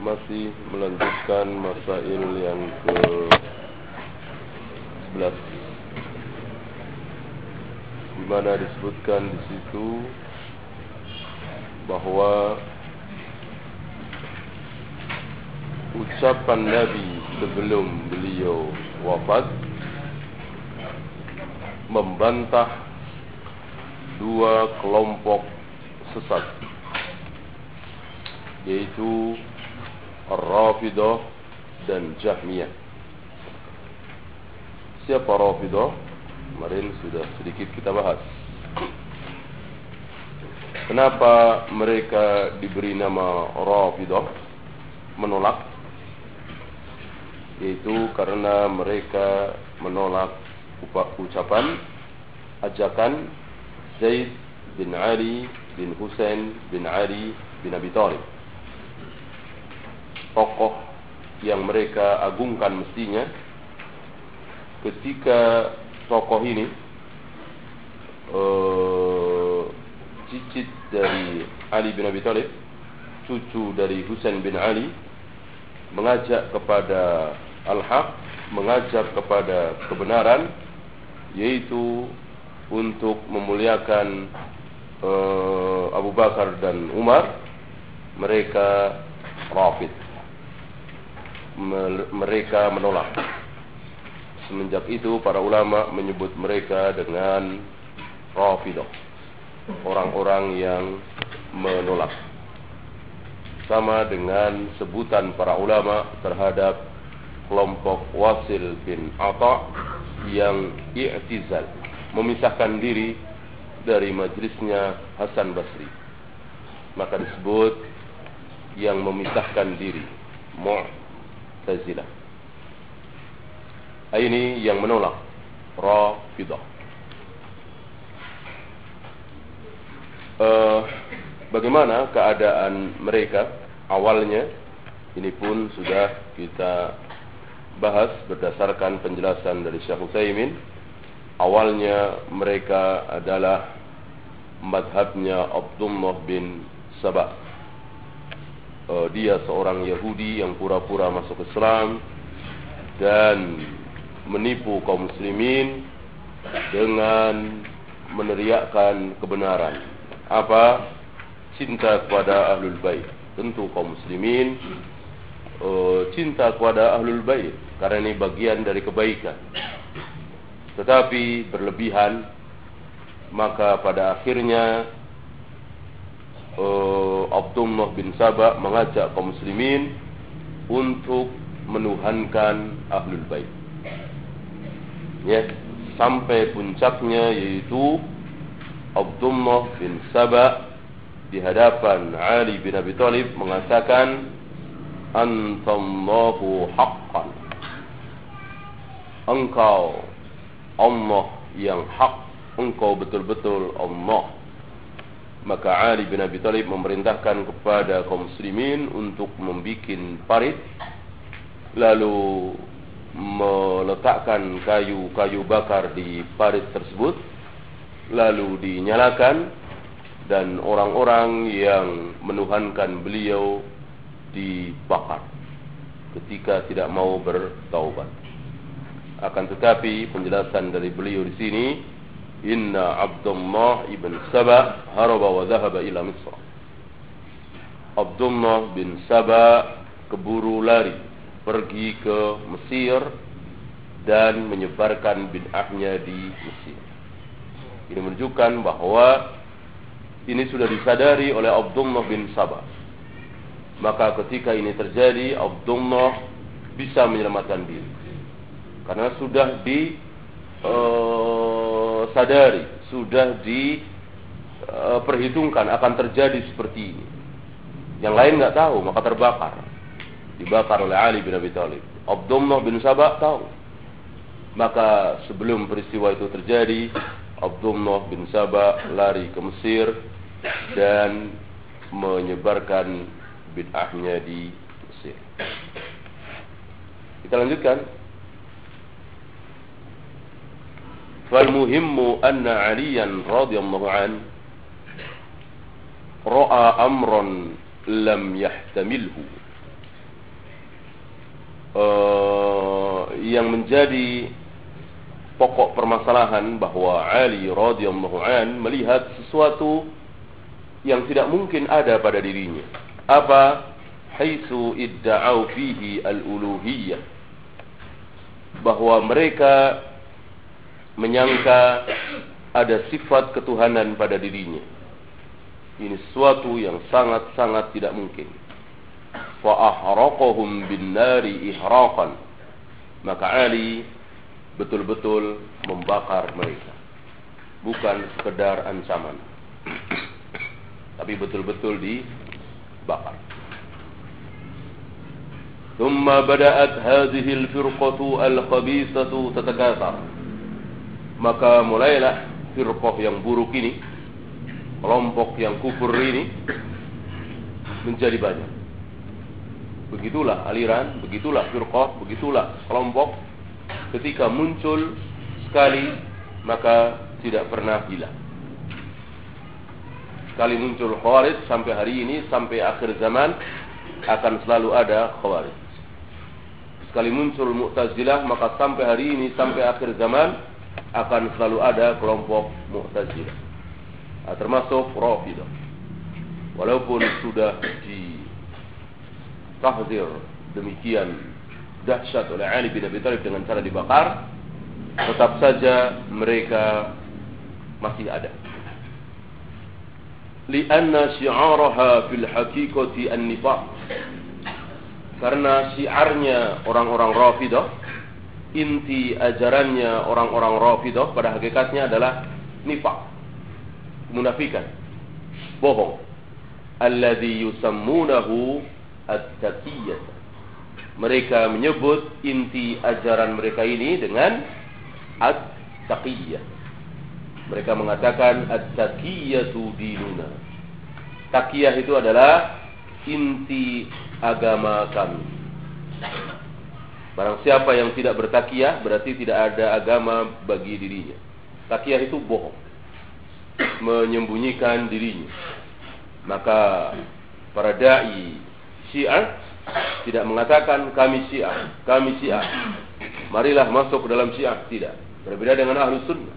Masih melanjutkan masail yang ke 11 di mana disebutkan di situ bahwa ucapan Nabi sebelum beliau wafat membantah dua kelompok sesat yaitu Ar-Rafidah dan Jahmiyah. Siapa Rafidah? Kemarin sudah sedikit kita bahas. Kenapa mereka diberi nama Rafidah? Menolak yaitu karena mereka menolak ucapan ajakan Zaid bin Ali bin Husain bin Ali bin Abi Thalib tokoh yang mereka agungkan mestinya ketika tokoh ini uh, cicit dari Ali bin Abi Thalib cucu dari Husain bin Ali mengajak kepada al-haq mengajak kepada kebenaran yaitu untuk memuliakan uh, Abu Bakar dan Umar mereka rafid mereka menolak. Semenjak itu para ulama menyebut mereka dengan Rafidah. Orang-orang yang menolak. Sama dengan sebutan para ulama terhadap kelompok Wasil bin Atta yang i'tizal, memisahkan diri dari majlisnya Hasan Basri. Maka disebut yang memisahkan diri, Mu'tazilah. Ini yang menolak Rafidah. Uh, bagaimana keadaan mereka awalnya? Ini pun sudah kita bahas berdasarkan penjelasan dari Syekh Utsaimin. Awalnya mereka adalah madhabnya Abdullah bin Sabah uh, dia seorang Yahudi yang pura-pura masuk Islam dan menipu kaum muslimin dengan meneriakkan kebenaran. Apa? Cinta kepada ahlul bait. Tentu kaum muslimin uh, cinta kepada ahlul bait karena ini bagian dari kebaikan. Tetapi berlebihan maka pada akhirnya uh, Abdullah bin Sabah mengajak kaum muslimin untuk menuhankan ahlul bait. Ya, sampai puncaknya yaitu Abdullah bin Sabah di hadapan Ali bin Abi Thalib mengatakan antallahu haqqan engkau Allah yang hak engkau betul-betul Allah maka Ali bin Abi Thalib memerintahkan kepada kaum muslimin untuk membuat parit lalu meletakkan kayu-kayu bakar di parit tersebut lalu dinyalakan dan orang-orang yang menuhankan beliau dibakar ketika tidak mau bertaubat. Akan tetapi penjelasan dari beliau di sini Inna Abdullah ibn Saba haraba wa dhahaba ila Misr. Abdullah bin Saba keburu lari pergi ke Mesir dan menyebarkan bid'ahnya di Mesir. Ini menunjukkan bahwa ini sudah disadari oleh Abdullah bin Saba. Maka ketika ini terjadi, Abdullah bisa menyelamatkan diri. Karena sudah di uh, sadari, sudah diperhitungkan uh, akan terjadi seperti ini. Yang lain nggak tahu, maka terbakar. Dibakar oleh Ali bin Abi Thalib. Abdullah bin Sabah tahu. Maka sebelum peristiwa itu terjadi, Abdullah bin Sabah lari ke Mesir dan menyebarkan bid'ahnya di Mesir. Kita lanjutkan. فالمهم أن عليا رضي الله عنه رأى أمرا لم يحتمله uh, yang menjadi pokok permasalahan bahwa Ali radhiyallahu an melihat sesuatu yang tidak mungkin ada pada dirinya. Apa? Haitsu idda'u fihi al-uluhiyyah. Bahwa mereka menyangka ada sifat ketuhanan pada dirinya. Ini sesuatu yang sangat-sangat tidak mungkin. Fa'ahraqahum bin nari ihraqan. Maka Ali betul-betul membakar mereka. Bukan sekedar ancaman. Tapi betul-betul dibakar. ثم بدأت هذه الفرقة الخبيثة تتكاثر maka mulailah firqah yang buruk ini, kelompok yang kufur ini menjadi banyak. Begitulah aliran, begitulah firqah, begitulah kelompok ketika muncul sekali maka tidak pernah hilang. Sekali muncul khawarij sampai hari ini sampai akhir zaman akan selalu ada khawarij. Sekali muncul Mu'tazilah maka sampai hari ini sampai akhir zaman akan selalu ada kelompok Mu'tazilah. Nah, termasuk Rafidah. Walaupun sudah di tahzir demikian dahsyat oleh Ali bin Abi Thalib dengan cara dibakar, tetap saja mereka masih ada. Lianna syi'araha fil haqiqati an-nifaq. Karena syiarnya orang-orang Rafidah inti ajarannya orang-orang Rafidah pada hakikatnya adalah nifak, munafikan, bohong. Alladhi yusammunahu at-taqiyyah. Mereka menyebut inti ajaran mereka ini dengan at-taqiyyah. Mereka mengatakan at-taqiyyatu dinuna. Taqiyah itu adalah inti agama kami. Barang siapa yang tidak bertakiyah berarti tidak ada agama bagi dirinya. Takiyah itu bohong. Menyembunyikan dirinya. Maka para dai Syiah tidak mengatakan kami Syiah, kami Syiah. Marilah masuk ke dalam Syiah, tidak. Berbeda dengan ahlu sunnah.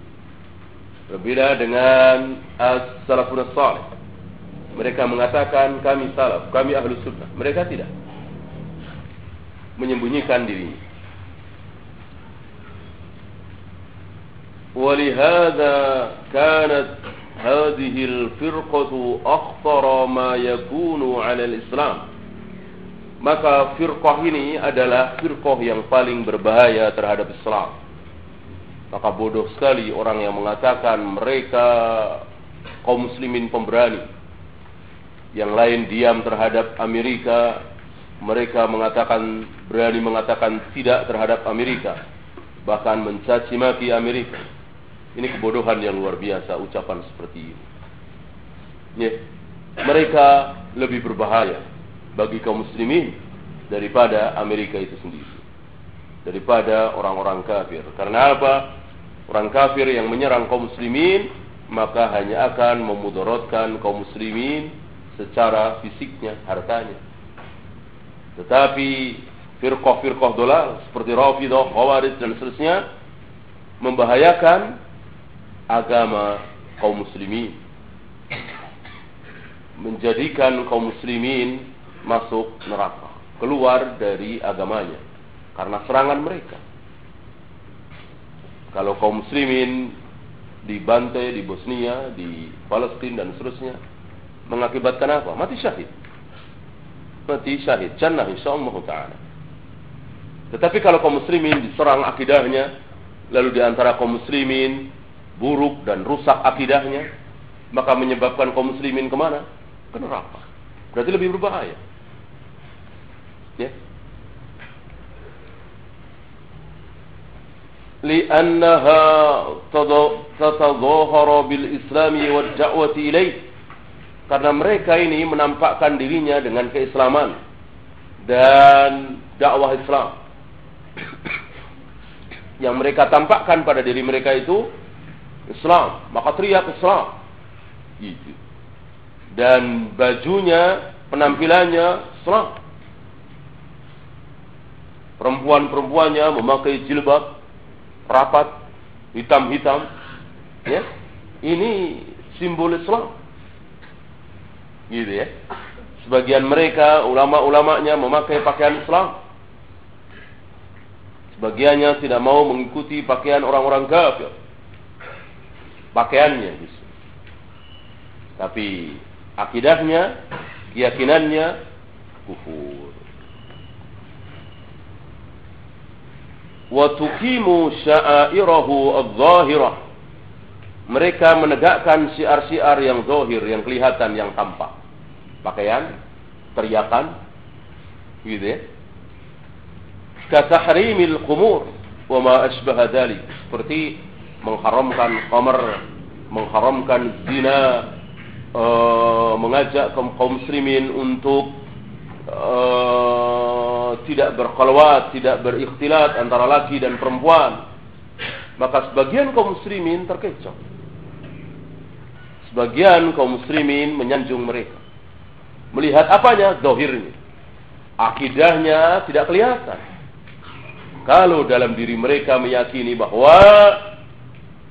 Berbeda dengan as-salafun salih. Mereka mengatakan kami salaf, kami ahlu sunnah. Mereka tidak menyembunyikan dirinya. ولهذا كانت هذه الفرقة أخطر ما يكون على الإسلام maka firqah ini adalah firqah yang paling berbahaya terhadap Islam. Maka bodoh sekali orang yang mengatakan mereka kaum muslimin pemberani. Yang lain diam terhadap Amerika, mereka mengatakan berani mengatakan tidak terhadap Amerika, bahkan mencaci maki Amerika. Ini kebodohan yang luar biasa ucapan seperti ini. Ya, mereka lebih berbahaya bagi kaum muslimin daripada Amerika itu sendiri. Daripada orang-orang kafir. Karena apa? Orang kafir yang menyerang kaum muslimin maka hanya akan memudaratkan kaum muslimin secara fisiknya, hartanya. Tetapi firqah-firqah dolal seperti Rafidah, Khawarij dan seterusnya membahayakan agama kaum muslimin. Menjadikan kaum muslimin masuk neraka, keluar dari agamanya karena serangan mereka. Kalau kaum muslimin dibantai di Bosnia, di Palestina dan seterusnya mengakibatkan apa? Mati syahid mati syahid jannah insyaallah taala. Tetapi kalau kaum muslimin diserang akidahnya, lalu di antara kaum muslimin buruk dan rusak akidahnya, maka menyebabkan kaum muslimin kemana? Ke neraka. Berarti lebih berbahaya. Ya. لأنها تتظاهر بالإسلام والدعوة إليه karena mereka ini menampakkan dirinya dengan keislaman dan dakwah Islam yang mereka tampakkan pada diri mereka itu Islam maka teriak Islam gitu. dan bajunya penampilannya Islam perempuan-perempuannya memakai jilbab rapat, hitam-hitam. Ya. Ini simbol Islam. Gitu ya. Sebagian mereka, ulama-ulamanya memakai pakaian Islam. Sebagiannya tidak mau mengikuti pakaian orang-orang kafir. Pakaiannya gitu. Tapi akidahnya, keyakinannya kufur. wa tuqimu sya'airahu adh-dhahirah mereka menegakkan syiar-syiar yang zahir, yang kelihatan, yang tampak. Pakaian, teriakan, gitu ya. Katahrimil qumur wa ma dhalik. Seperti mengharamkan khamar, mengharamkan zina, uh, mengajak kaum muslimin untuk uh, tidak berkhalwat, tidak berikhtilat antara laki dan perempuan, maka sebagian kaum muslimin terkecoh. Sebagian kaum muslimin menyanjung mereka. Melihat apanya? Dohirnya. Akidahnya tidak kelihatan. Kalau dalam diri mereka meyakini bahwa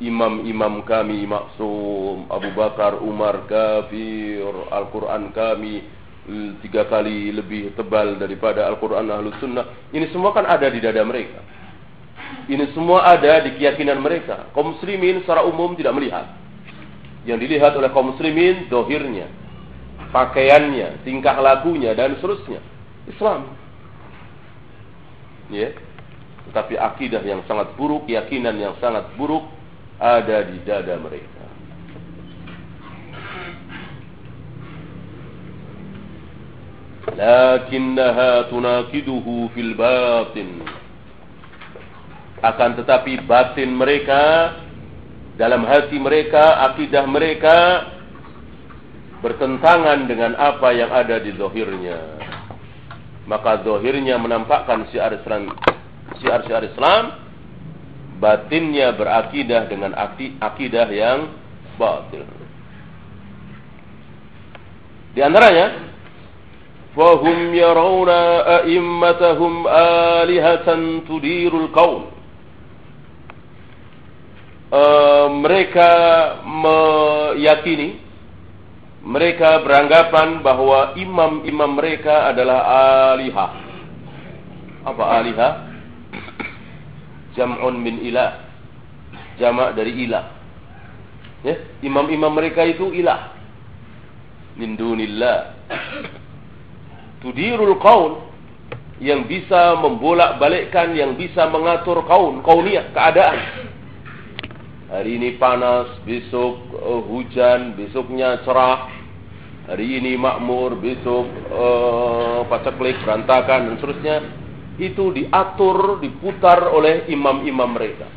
imam-imam kami maksum, Abu Bakar, Umar, kafir, Al-Quran kami tiga kali lebih tebal daripada Al-Quran Ahlus Sunnah. Ini semua kan ada di dada mereka. Ini semua ada di keyakinan mereka. Kaum muslimin secara umum tidak melihat. Yang dilihat oleh kaum muslimin dohirnya, pakaiannya, tingkah lakunya dan seterusnya. Islam. Ya. Tetapi akidah yang sangat buruk, keyakinan yang sangat buruk ada di dada mereka. lakinnaha tunakiduhu fil batin akan tetapi batin mereka dalam hati mereka akidah mereka bertentangan dengan apa yang ada di zahirnya maka zahirnya menampakkan syiar Islam syiar-syiar Islam batinnya berakidah dengan akidah yang batil di antaranya فهم يرون أئمتهم آلهة تدير الكون uh, mereka meyakini mereka beranggapan bahwa imam-imam mereka adalah alihah. Apa alihah? Jam'un min ilah. Jamak dari ilah. Ya imam-imam mereka itu ilah. Min dunillah. Tudirul kaun. Yang bisa membolak-balikkan, yang bisa mengatur kaun, kauniyah, keadaan. Hari ini panas, besok uh, hujan, besoknya cerah. Hari ini makmur, besok uh, paceklik, berantakan dan seterusnya. Itu diatur, diputar oleh imam-imam mereka.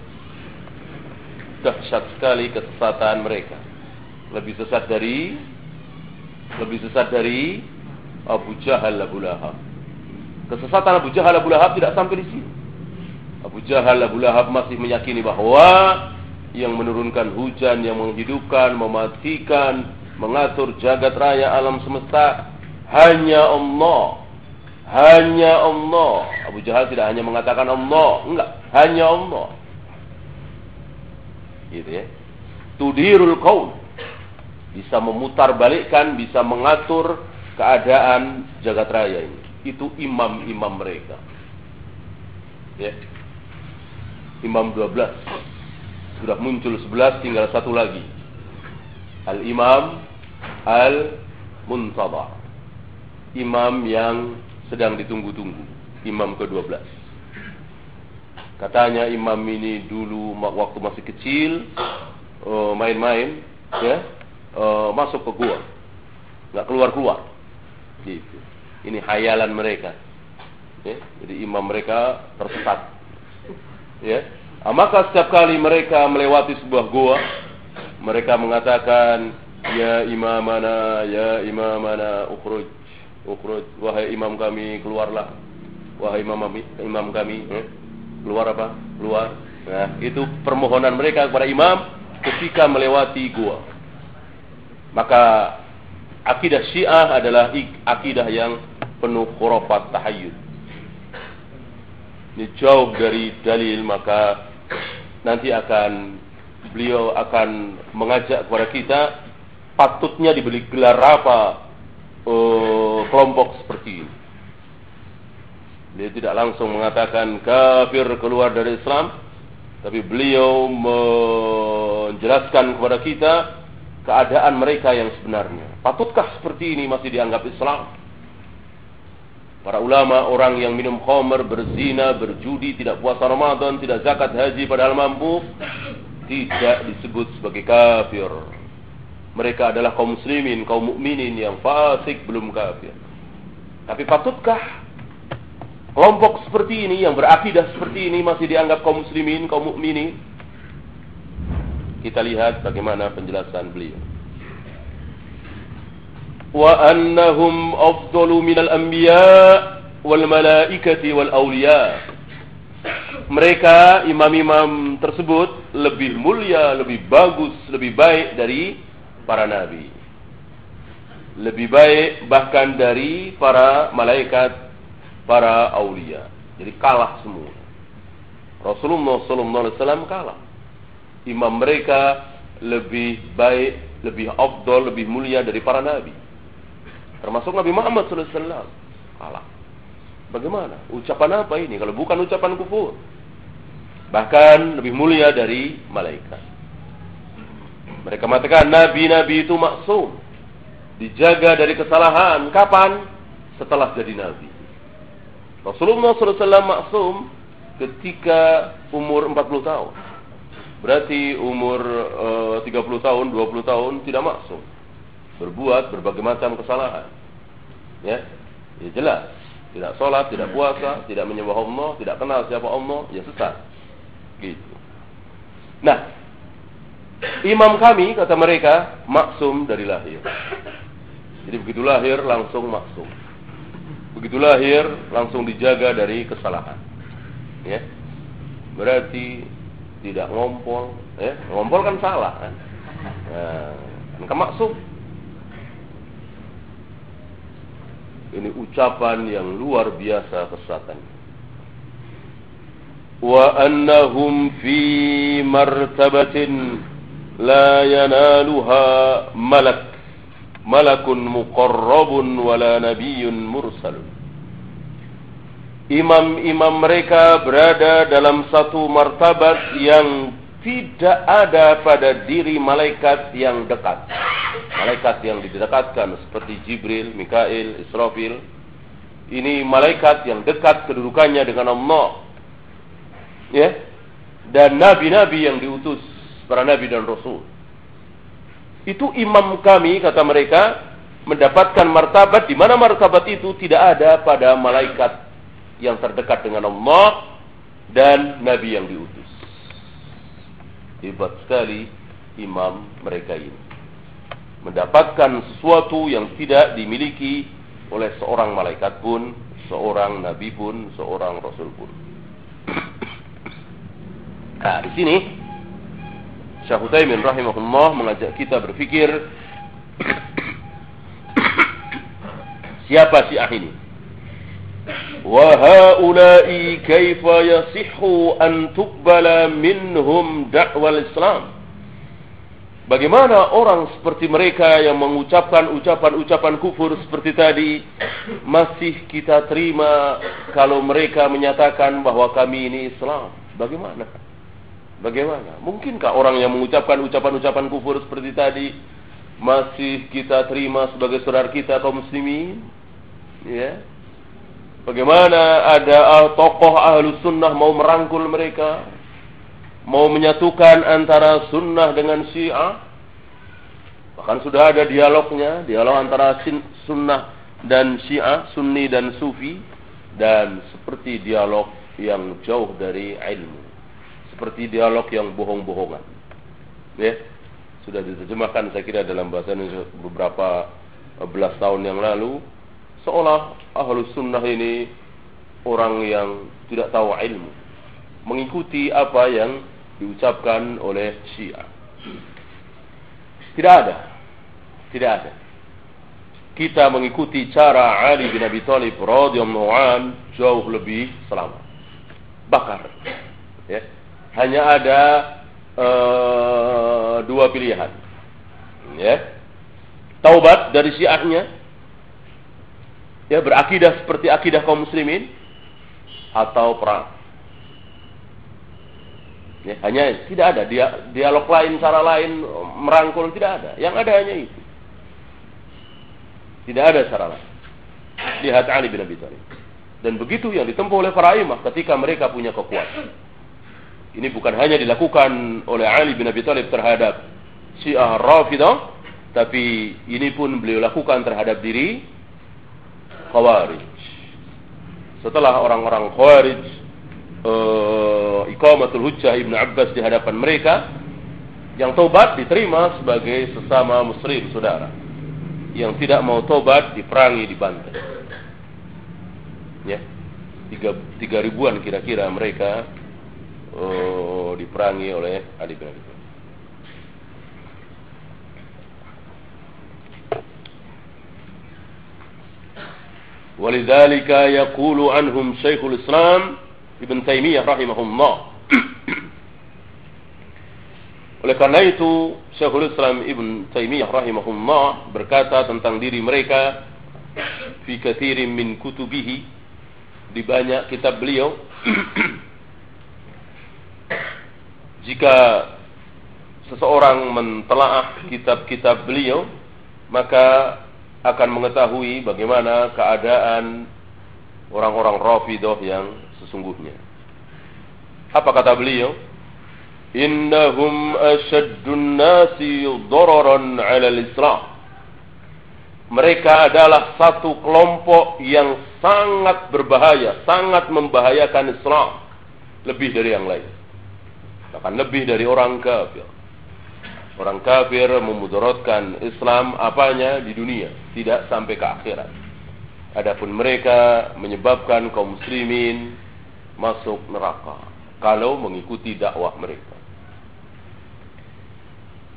Dahsyat sekali kesesatan mereka. Lebih sesat dari lebih sesat dari Abu Jahal Abu Lahab. Kesesatan Abu Jahal Abu Lahab tidak sampai di sini. Abu Jahal Abu Lahab masih meyakini bahwa yang menurunkan hujan, yang menghidupkan, mematikan, mengatur jagat raya alam semesta hanya Allah. Hanya Allah. Abu Jahal tidak hanya mengatakan Allah, enggak, hanya Allah. Gitu ya. Tudirul qaul. Bisa memutar balikkan, bisa mengatur keadaan jagat raya ini. Itu imam-imam mereka. Ya. Imam 12. Sudah muncul 11 tinggal satu lagi. Al-Imam Al-Muntada. Imam yang sedang ditunggu-tunggu. Imam ke-12. Katanya imam ini dulu waktu masih kecil eh, main-main ya uh, masuk ke gua nggak keluar keluar Gitu. Ini hayalan mereka. Ya, jadi imam mereka tersesat. Ya. Ah, maka setiap kali mereka melewati sebuah gua, mereka mengatakan, "Ya imamana, ya imamana, ukhruj, ukhruj, wahai imam kami, keluarlah. Wahai imam imam kami, ya. keluar apa? Keluar." Nah, itu permohonan mereka kepada imam ketika melewati gua. Maka akidah Syiah adalah akidah yang penuh khurafat tahayyul. Ini jauh dari dalil maka nanti akan beliau akan mengajak kepada kita patutnya diberi gelar apa uh, kelompok seperti ini. Dia tidak langsung mengatakan kafir keluar dari Islam, tapi beliau menjelaskan kepada kita keadaan mereka yang sebenarnya. Patutkah seperti ini masih dianggap Islam? Para ulama orang yang minum khamr, berzina, berjudi, tidak puasa Ramadan, tidak zakat haji padahal mampu, tidak disebut sebagai kafir. Mereka adalah kaum muslimin, kaum mukminin yang fasik belum kafir. Tapi patutkah kelompok seperti ini yang berakidah seperti ini masih dianggap kaum muslimin, kaum mukminin? Kita lihat bagaimana penjelasan beliau. Wa annahum afdalu minal anbiya wal malaikati wal awliya mereka imam-imam tersebut lebih mulia, lebih bagus, lebih baik dari para nabi. Lebih baik bahkan dari para malaikat, para aulia. Jadi kalah semua. Rasulullah SAW kalah. Imam mereka lebih baik, lebih afdol, lebih mulia dari para nabi. Termasuk Nabi Muhammad SAW. Kalah. Bagaimana? Ucapan apa ini? Kalau bukan ucapan kufur. Bahkan lebih mulia dari malaikat. Mereka mengatakan Nabi-Nabi itu maksum. Dijaga dari kesalahan. Kapan? Setelah jadi Nabi. Rasulullah SAW maksum ketika umur 40 tahun. Berarti umur uh, 30 tahun, 20 tahun tidak maksum berbuat berbagai macam kesalahan. Ya, ya jelas. Tidak sholat, tidak puasa, tidak menyembah Allah, tidak kenal siapa Allah, ya sesat. Gitu. Nah, imam kami kata mereka maksum dari lahir. Jadi begitu lahir langsung maksum. Begitu lahir langsung dijaga dari kesalahan. Ya. Berarti tidak ngompol, ya. Ngompol kan salah kan. Nah, kan maksum. Ini ucapan yang luar biasa kesatan. Wa annahum fi martabatin la yanaluha malak malakun muqarrabun wala nabiyyun mursal. Imam-imam mereka berada dalam satu martabat yang tidak ada pada diri malaikat yang dekat malaikat yang didekatkan seperti Jibril, Mikail, Israfil. Ini malaikat yang dekat kedudukannya dengan Allah. Ya. Dan nabi-nabi yang diutus, para nabi dan rasul. Itu imam kami kata mereka mendapatkan martabat di mana martabat itu tidak ada pada malaikat yang terdekat dengan Allah dan nabi yang diutus. Hebat sekali imam mereka ini mendapatkan sesuatu yang tidak dimiliki oleh seorang malaikat pun, seorang nabi pun, seorang rasul pun. nah, di sini Syekh Utsaimin rahimahullah mengajak kita berpikir siapa si ini? Haula'i kaifa yasihhu an tuqbala minhum da'wal Islam? Bagaimana orang seperti mereka yang mengucapkan ucapan-ucapan kufur seperti tadi masih kita terima kalau mereka menyatakan bahwa kami ini Islam? Bagaimana? Bagaimana? Mungkinkah orang yang mengucapkan ucapan-ucapan kufur seperti tadi masih kita terima sebagai saudara kita kaum muslimin? Ya. Bagaimana ada tokoh ahlu sunnah mau merangkul mereka? mau menyatukan antara sunnah dengan syiah. Bahkan sudah ada dialognya, dialog antara sunnah dan Syiah, Sunni dan Sufi dan seperti dialog yang jauh dari ilmu. Seperti dialog yang bohong-bohongan. Ya. Sudah diterjemahkan saya kira dalam bahasa Indonesia beberapa belas tahun yang lalu seolah ahlu sunnah ini orang yang tidak tahu ilmu mengikuti apa yang diucapkan oleh Syiah tidak ada tidak ada kita mengikuti cara Ali bin Abi Thalib radhiyallahu an jauh lebih selamat. Bakar. Ya. Hanya ada uh, dua pilihan. Ya. Taubat dari syiahnya. Ya, berakidah seperti akidah kaum muslimin atau perang. Ya, hanya tidak ada dia dialog lain, cara lain merangkul tidak ada. Yang ada hanya itu. Tidak ada cara lain. Lihat Ali bin Abi Thalib. Dan begitu yang ditempuh oleh para imam ketika mereka punya kekuatan. Ini bukan hanya dilakukan oleh Ali bin Abi Thalib terhadap Syiah Rafidah, tapi ini pun beliau lakukan terhadap diri Khawarij. Setelah orang-orang Khawarij uh, Iqamatul Hujjah Ibn Abbas di hadapan mereka, yang tobat diterima sebagai sesama muslim saudara yang tidak mau tobat diperangi dibantai. Ya, tiga, tiga ribuan kira-kira mereka oh, diperangi oleh Ali bin. ولذلك يقول عنهم شيخ الإسلام ابن تيمية رحمه الله Oleh karena itu, Syekhul Islam Ibn Taimiyah rahimahullah berkata tentang diri mereka fi kathirin min kutubihi di banyak kitab beliau jika seseorang mentelaah kitab-kitab beliau maka akan mengetahui bagaimana keadaan orang-orang Rafidah yang sesungguhnya. Apa kata beliau? innahum ashaddun nasi dararan 'ala al-Islam. Mereka adalah satu kelompok yang sangat berbahaya, sangat membahayakan Islam lebih dari yang lain. Bahkan lebih dari orang kafir. Orang kafir memudaratkan Islam apanya di dunia, tidak sampai ke akhirat. Adapun mereka menyebabkan kaum muslimin masuk neraka kalau mengikuti dakwah mereka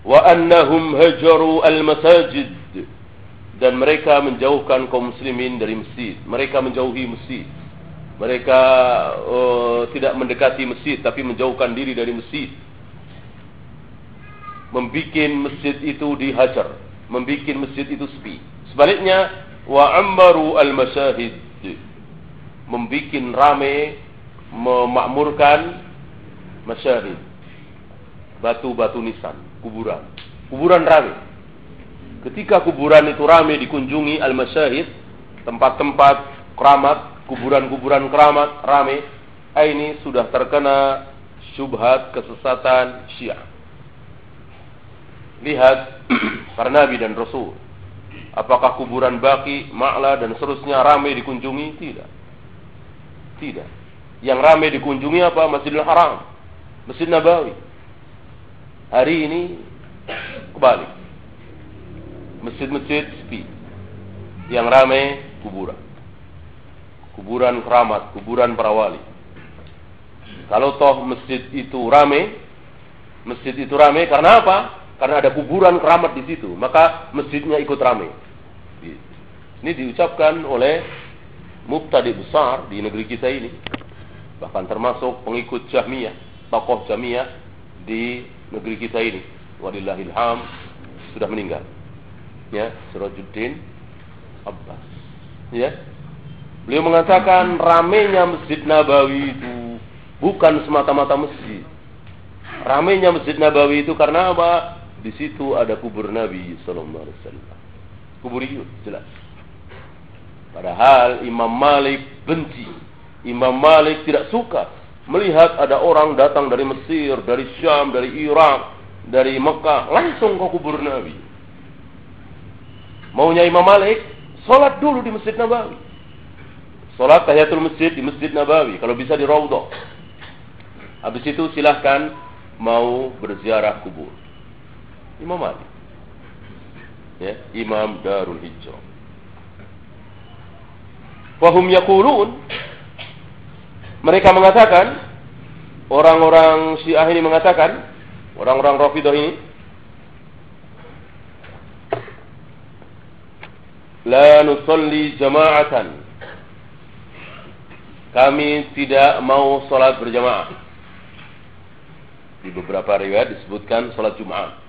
wa annahum hajaru al-masajid dan mereka menjauhkan kaum muslimin dari masjid. Mereka menjauhi masjid. Mereka uh, tidak mendekati masjid tapi menjauhkan diri dari masjid. Membikin masjid itu dihajar, membikin masjid itu sepi. Sebaliknya wa ammaru al-masahid. Membikin rame, memakmurkan masyahid. Batu-batu nisan kuburan. Kuburan rame. Ketika kuburan itu rame dikunjungi al-masyahid, tempat-tempat keramat, kuburan-kuburan keramat rame, ini sudah terkena syubhat kesesatan Syiah. Lihat para nabi dan rasul. Apakah kuburan baki, ma'la dan seterusnya rame dikunjungi? Tidak. Tidak. Yang rame dikunjungi apa? Masjidil Haram, Masjid Nabawi. Hari ini kembali. Masjid-masjid sepi. Yang ramai kuburan. Kuburan keramat, kuburan para wali. Kalau toh masjid itu ramai, masjid itu ramai karena apa? Karena ada kuburan keramat di situ, maka masjidnya ikut ramai. Ini diucapkan oleh muktadi besar di negeri kita ini. Bahkan termasuk pengikut Jahmiyah, tokoh Jahmiyah di negeri kita ini. Walillahilham sudah meninggal. Ya, Sirajuddin Abbas. Ya. Beliau mengatakan ramenya Masjid Nabawi itu bukan semata-mata masjid. Ramenya Masjid Nabawi itu karena apa? Di situ ada kubur Nabi sallallahu alaihi wasallam. Kuburiyun jelas. Padahal Imam Malik benci. Imam Malik tidak suka melihat ada orang datang dari Mesir, dari Syam, dari Irak, dari Mekah, langsung ke kubur Nabi. Maunya Imam Malik, Sholat dulu di Masjid Nabawi. Sholat tahiyatul masjid di Masjid Nabawi. Kalau bisa di Raudhah. Habis itu silahkan mau berziarah kubur. Imam Ali. Ya, Imam Darul Hijrah. Wahum yakulun. Mereka mengatakan, orang-orang Syiah ini mengatakan, orang-orang Rafidah ini, La nusalli jama'atan. Kami tidak mau salat berjamaah. Di beberapa riwayat disebutkan salat Jumat.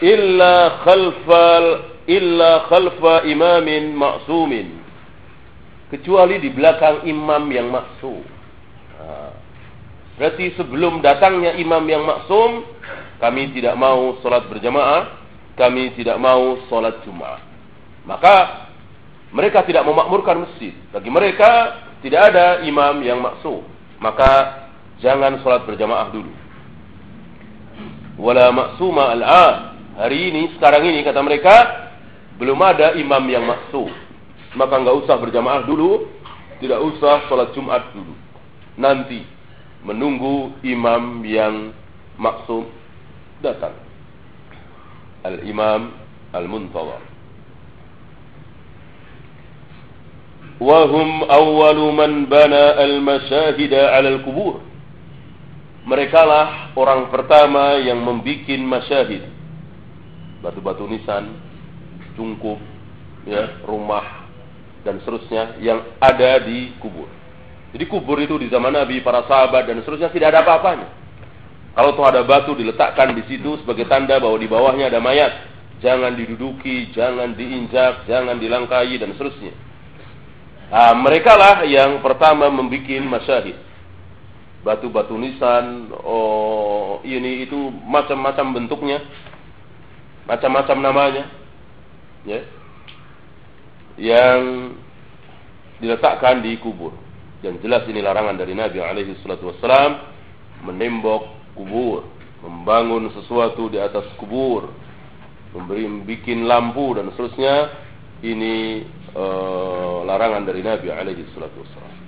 Illa khalfal illa khalfa imamin maksumin. Kecuali di belakang imam yang maksum. Berarti sebelum datangnya imam yang maksum, kami tidak mau salat berjamaah, kami tidak mau salat Jumat. Maka mereka tidak memakmurkan masjid. Bagi mereka tidak ada imam yang maksum. Maka jangan sholat berjamaah dulu. Wala maksuma al-an. Hari ini, sekarang ini kata mereka, belum ada imam yang maksum. Maka nggak usah berjamaah dulu, tidak usah sholat Jumat dulu. Nanti menunggu imam yang maksum datang. Al-imam al-muntawar. wahum awwalu man bana al-masyahida 'ala al-kubur. Mereka lah orang pertama yang membuat masyahid. Batu-batu nisan, cungkup, ya, rumah dan seterusnya yang ada di kubur. Jadi kubur itu di zaman Nabi, para sahabat dan seterusnya tidak ada apa-apanya. Kalau tuh ada batu diletakkan di situ sebagai tanda bahwa di bawahnya ada mayat, jangan diduduki, jangan diinjak, jangan dilangkahi dan seterusnya. Nah, mereka yang pertama membuat masyahid. Batu-batu nisan, oh ini itu macam-macam bentuknya, macam-macam namanya, ya, yang diletakkan di kubur. Dan jelas ini larangan dari Nabi alaihi salatu wassalam menembok kubur, membangun sesuatu di atas kubur, memberi bikin lampu dan seterusnya. Ini uh, larangan dari Nabi alaihi wassalam.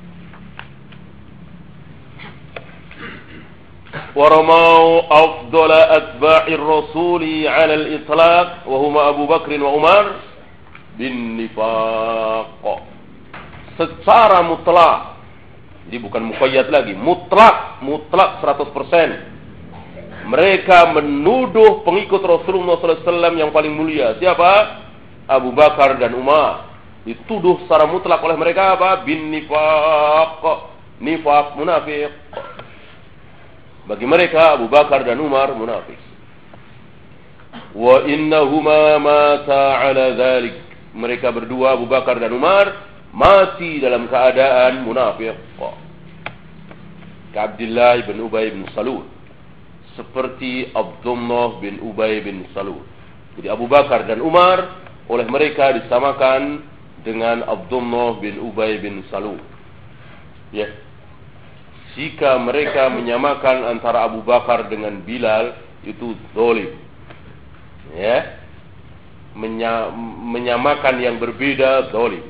ورموا أفضل أتباع الرسول على الإطلاق وهما أبو بكر وعمر بالنفاق secara mutlak jadi bukan mukayyad lagi mutlak mutlak 100% mereka menuduh pengikut Rasulullah SAW yang paling mulia siapa Abu Bakar dan Umar dituduh secara mutlak oleh mereka apa? Bin nifaq. Nifaq munafik. Bagi mereka Abu Bakar dan Umar munafik. Wa innahuma mata ala dhalik. Mereka berdua Abu Bakar dan Umar mati dalam keadaan munafik. Abdullah bin Ubay bin Salul. Seperti Abdullah bin Ubay bin Salul. Jadi Abu Bakar dan Umar oleh mereka disamakan dengan Abdullah bin Ubay bin Salul. Ya. Jika mereka menyamakan antara Abu Bakar dengan Bilal itu dolim. Ya. Menya menyamakan yang berbeda dolim.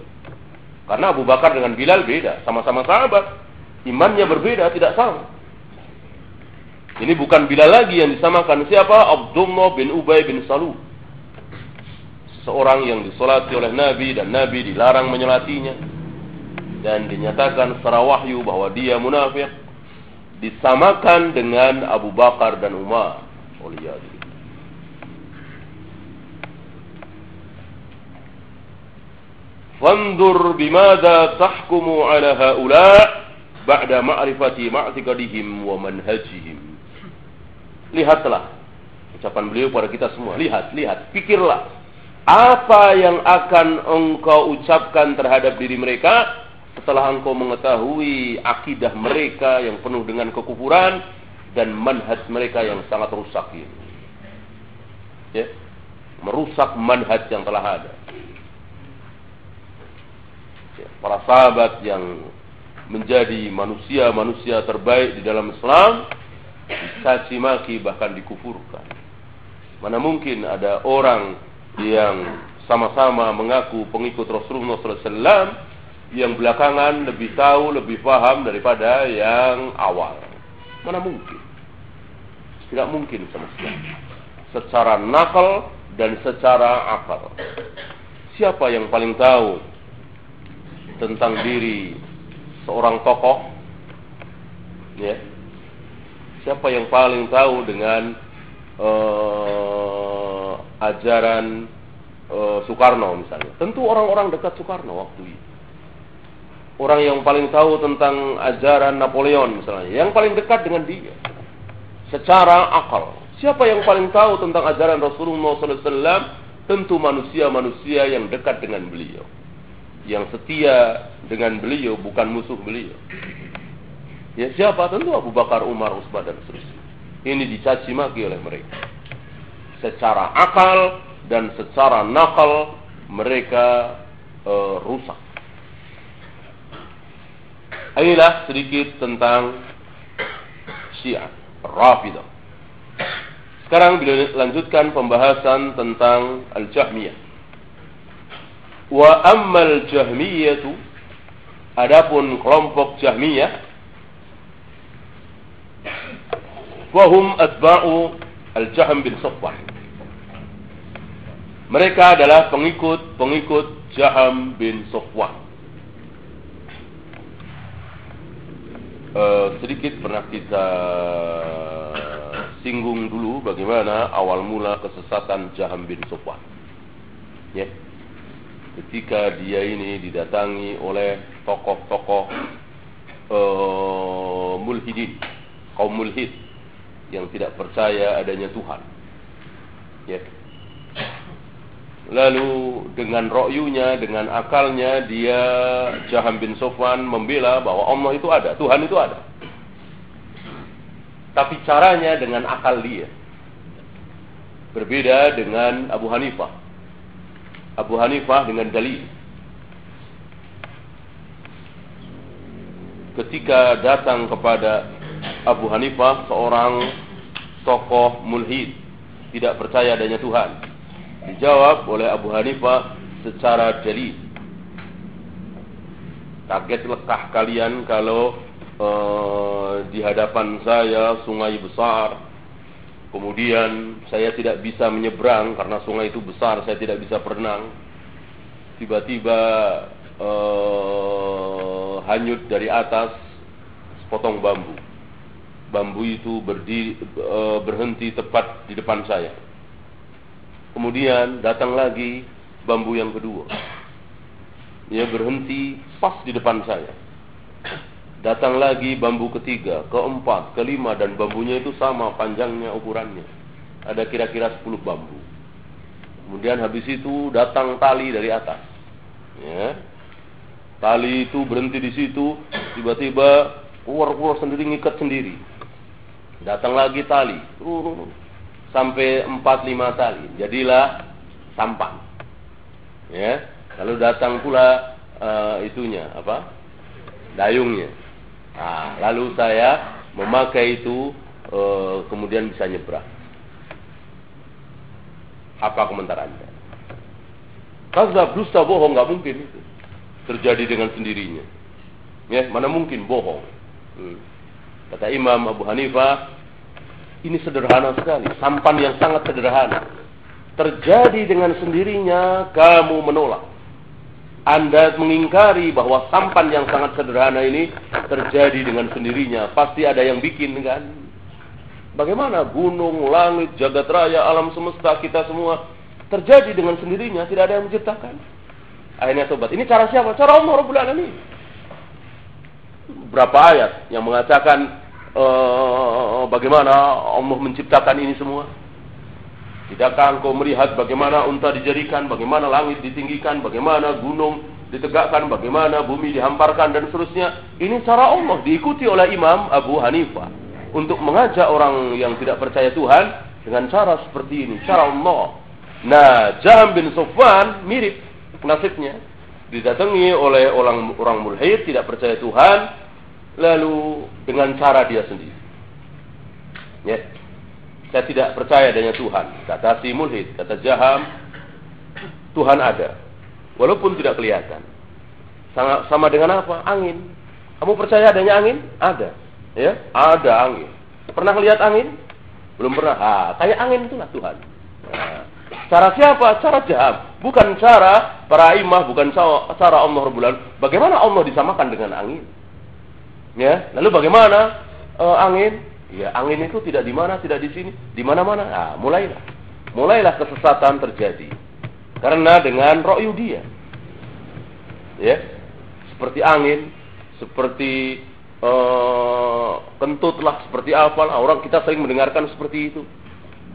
Karena Abu Bakar dengan Bilal beda, sama-sama sahabat. Imannya berbeda, tidak sama. Ini bukan Bilal lagi yang disamakan. Siapa? Abdullah bin Ubay bin Salul seorang yang disolati oleh Nabi dan Nabi dilarang menyolatinya dan dinyatakan secara wahyu bahwa dia munafik disamakan dengan Abu Bakar dan Umar. Fandur bimada tahkumu ala haula ba'da ma'rifati ma'tiqadihim wa manhajihim. Lihatlah ucapan beliau pada kita semua. Lihat, lihat, pikirlah apa yang akan engkau ucapkan terhadap diri mereka setelah engkau mengetahui akidah mereka yang penuh dengan kekufuran dan manhaj mereka yang sangat rusak ini. Ya, merusak manhaj yang telah ada. Ya, para sahabat yang menjadi manusia-manusia terbaik di dalam Islam dicaci maki bahkan dikufurkan. Mana mungkin ada orang yang sama-sama mengaku pengikut Rasulullah SAW yang belakangan lebih tahu, lebih paham daripada yang awal. Mana mungkin? Tidak mungkin sama. Secara nakal dan secara akal. Siapa yang paling tahu tentang diri seorang tokoh? Ya. Siapa yang paling tahu dengan uh, ajaran uh, Soekarno misalnya? Tentu orang-orang dekat Soekarno waktu itu. Orang yang paling tahu tentang ajaran Napoleon misalnya, yang paling dekat dengan dia secara akal. Siapa yang paling tahu tentang ajaran Rasulullah SAW? Tentu manusia-manusia yang dekat dengan beliau. Yang setia dengan beliau bukan musuh beliau. Ya siapa? Tentu Abu Bakar, Umar, Utsman dan seterusnya. Ini dicaci maki oleh mereka. Secara akal dan secara nakal mereka uh, rusak. Inilah sedikit tentang Syiah, Rafidah. Sekarang beliau lanjutkan pembahasan tentang Al-Jahmiyah. Wa ammal Jahmiyatu adapun kelompok Jahmiyah wahum atba'u Al-Jahm bin Safwan. Mereka adalah pengikut-pengikut Jaham bin Safwan. Uh, sedikit pernah kita singgung dulu bagaimana awal mula kesesatan Jaham bin Sufwan. Ya. Ketika dia ini didatangi oleh tokoh-tokoh uh, mulhidin, kaum mulhid yang tidak percaya adanya Tuhan. Ya. Lalu dengan rokyunya, dengan akalnya, dia Jaham bin Sofwan membela bahwa Allah itu ada, Tuhan itu ada. Tapi caranya dengan akal dia. Berbeda dengan Abu Hanifah. Abu Hanifah dengan dalil. Ketika datang kepada Abu Hanifah seorang tokoh mulhid, tidak percaya adanya Tuhan. Dijawab oleh Abu Hanifah secara dalil. Kaget lekah kalian kalau Eh, di hadapan saya sungai besar. Kemudian saya tidak bisa menyeberang karena sungai itu besar, saya tidak bisa berenang. Tiba-tiba uh, hanyut dari atas sepotong bambu. Bambu itu berdiri, uh, berhenti tepat di depan saya. Kemudian datang lagi bambu yang kedua. Ia berhenti pas di depan saya Datang lagi bambu ketiga, keempat, kelima dan bambunya itu sama panjangnya ukurannya. Ada kira-kira 10 bambu. Kemudian habis itu datang tali dari atas. Ya. Tali itu berhenti di situ, tiba-tiba keluar-keluar sendiri ngikat sendiri. Datang lagi tali, sampai 4 5 tali. Jadilah sampan. Ya. Lalu datang pula uh, itunya apa? Dayungnya. Nah, lalu saya memakai itu e, kemudian bisa nyebrang. Apa komentar Anda? Kazab, dusta, bohong, nggak mungkin itu terjadi dengan sendirinya. Ya, mana mungkin bohong? Hmm. Kata Imam Abu Hanifah, ini sederhana sekali, sampan yang sangat sederhana. Terjadi dengan sendirinya, kamu menolak. Anda mengingkari bahwa sampan yang sangat sederhana ini terjadi dengan sendirinya. Pasti ada yang bikin kan? Bagaimana gunung, langit, jagat raya, alam semesta kita semua terjadi dengan sendirinya, tidak ada yang menciptakan. Akhirnya sobat, ini cara siapa? Cara Allah Rabbul Alamin. Berapa ayat yang mengatakan uh, bagaimana Allah menciptakan ini semua? Tidakkah engkau melihat bagaimana unta dijadikan, bagaimana langit ditinggikan, bagaimana gunung ditegakkan, bagaimana bumi dihamparkan dan seterusnya. Ini cara Allah diikuti oleh Imam Abu Hanifah untuk mengajak orang yang tidak percaya Tuhan dengan cara seperti ini, cara Allah. Nah, Jaham bin Sufwan mirip nasibnya. Didatangi oleh orang orang mulhid tidak percaya Tuhan lalu dengan cara dia sendiri. Ya. Saya tidak percaya dengan Tuhan. Kata si mulhid, kata Jaham. Tuhan ada. Walaupun tidak kelihatan. Sama, sama dengan apa? Angin. Kamu percaya adanya angin? Ada. Ya, ada angin. Pernah lihat angin? Belum pernah. Ah, kayak angin itulah Tuhan. Nah, cara siapa? Cara jaham. Bukan cara para imah, bukan cara Allah Rabbul Bagaimana Allah disamakan dengan angin? Ya, lalu bagaimana uh, angin? Ya, angin itu tidak di mana, tidak di sini, di mana-mana. Nah, mulailah. Mulailah kesesatan terjadi. Karena dengan ro'yu dia. Ya, seperti angin, seperti uh, kentut lah, seperti apa lah. Orang kita sering mendengarkan seperti itu.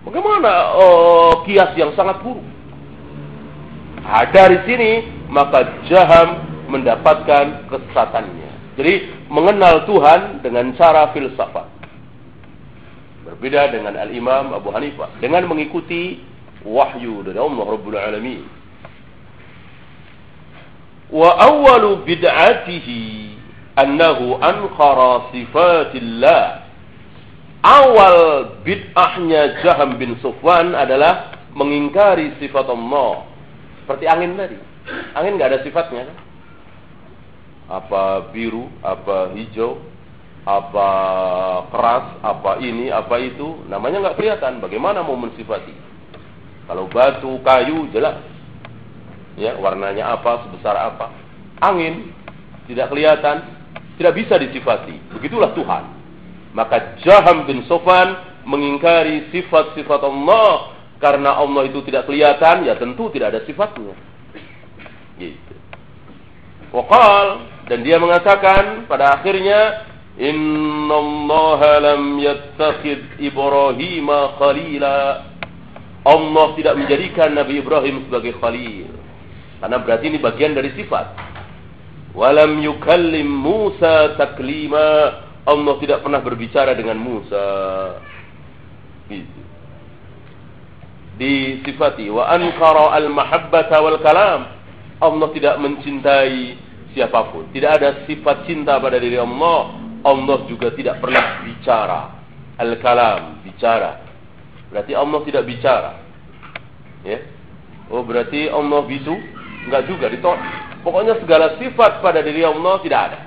Bagaimana uh, kias yang sangat buruk? Nah, dari sini maka jaham mendapatkan kesesatannya. Jadi mengenal Tuhan dengan cara filsafat. Berbeda dengan Al-Imam Abu Hanifah. Dengan mengikuti wahyu dari Allah Rabbul Alamin. Wa awwalu bid'atihi annahu ankara sifatillah. Awal bid'ahnya Jaham bin Sufwan adalah mengingkari sifat Allah. Seperti angin tadi. Angin nggak ada sifatnya kan apa biru apa hijau apa keras apa ini apa itu namanya nggak kelihatan bagaimana mau mensifati kalau batu kayu jelas ya warnanya apa, sebesar apa. Angin tidak kelihatan, tidak bisa disifati. Begitulah Tuhan. Maka Jaham bin Sofan mengingkari sifat-sifat Allah karena Allah itu tidak kelihatan, ya tentu tidak ada sifatnya. Gitu. Wakal dan dia mengatakan pada akhirnya Inna Allah lam yattakhid Ibrahim khalila. Allah tidak menjadikan Nabi Ibrahim sebagai khalil. Karena berarti ini bagian dari sifat. Walam yukallim Musa taklima. Allah tidak pernah berbicara dengan Musa. Gitu. Disifati. Wa ankara al-mahabbata wal kalam. Allah tidak mencintai siapa pun. Tidak ada sifat cinta pada diri Allah. Allah juga tidak pernah bicara. Al-kalam, bicara. Berarti Allah tidak bicara. Ya. Oh, berarti Allah bisu Enggak juga ditolak. Pokoknya segala sifat pada diri Allah tidak ada.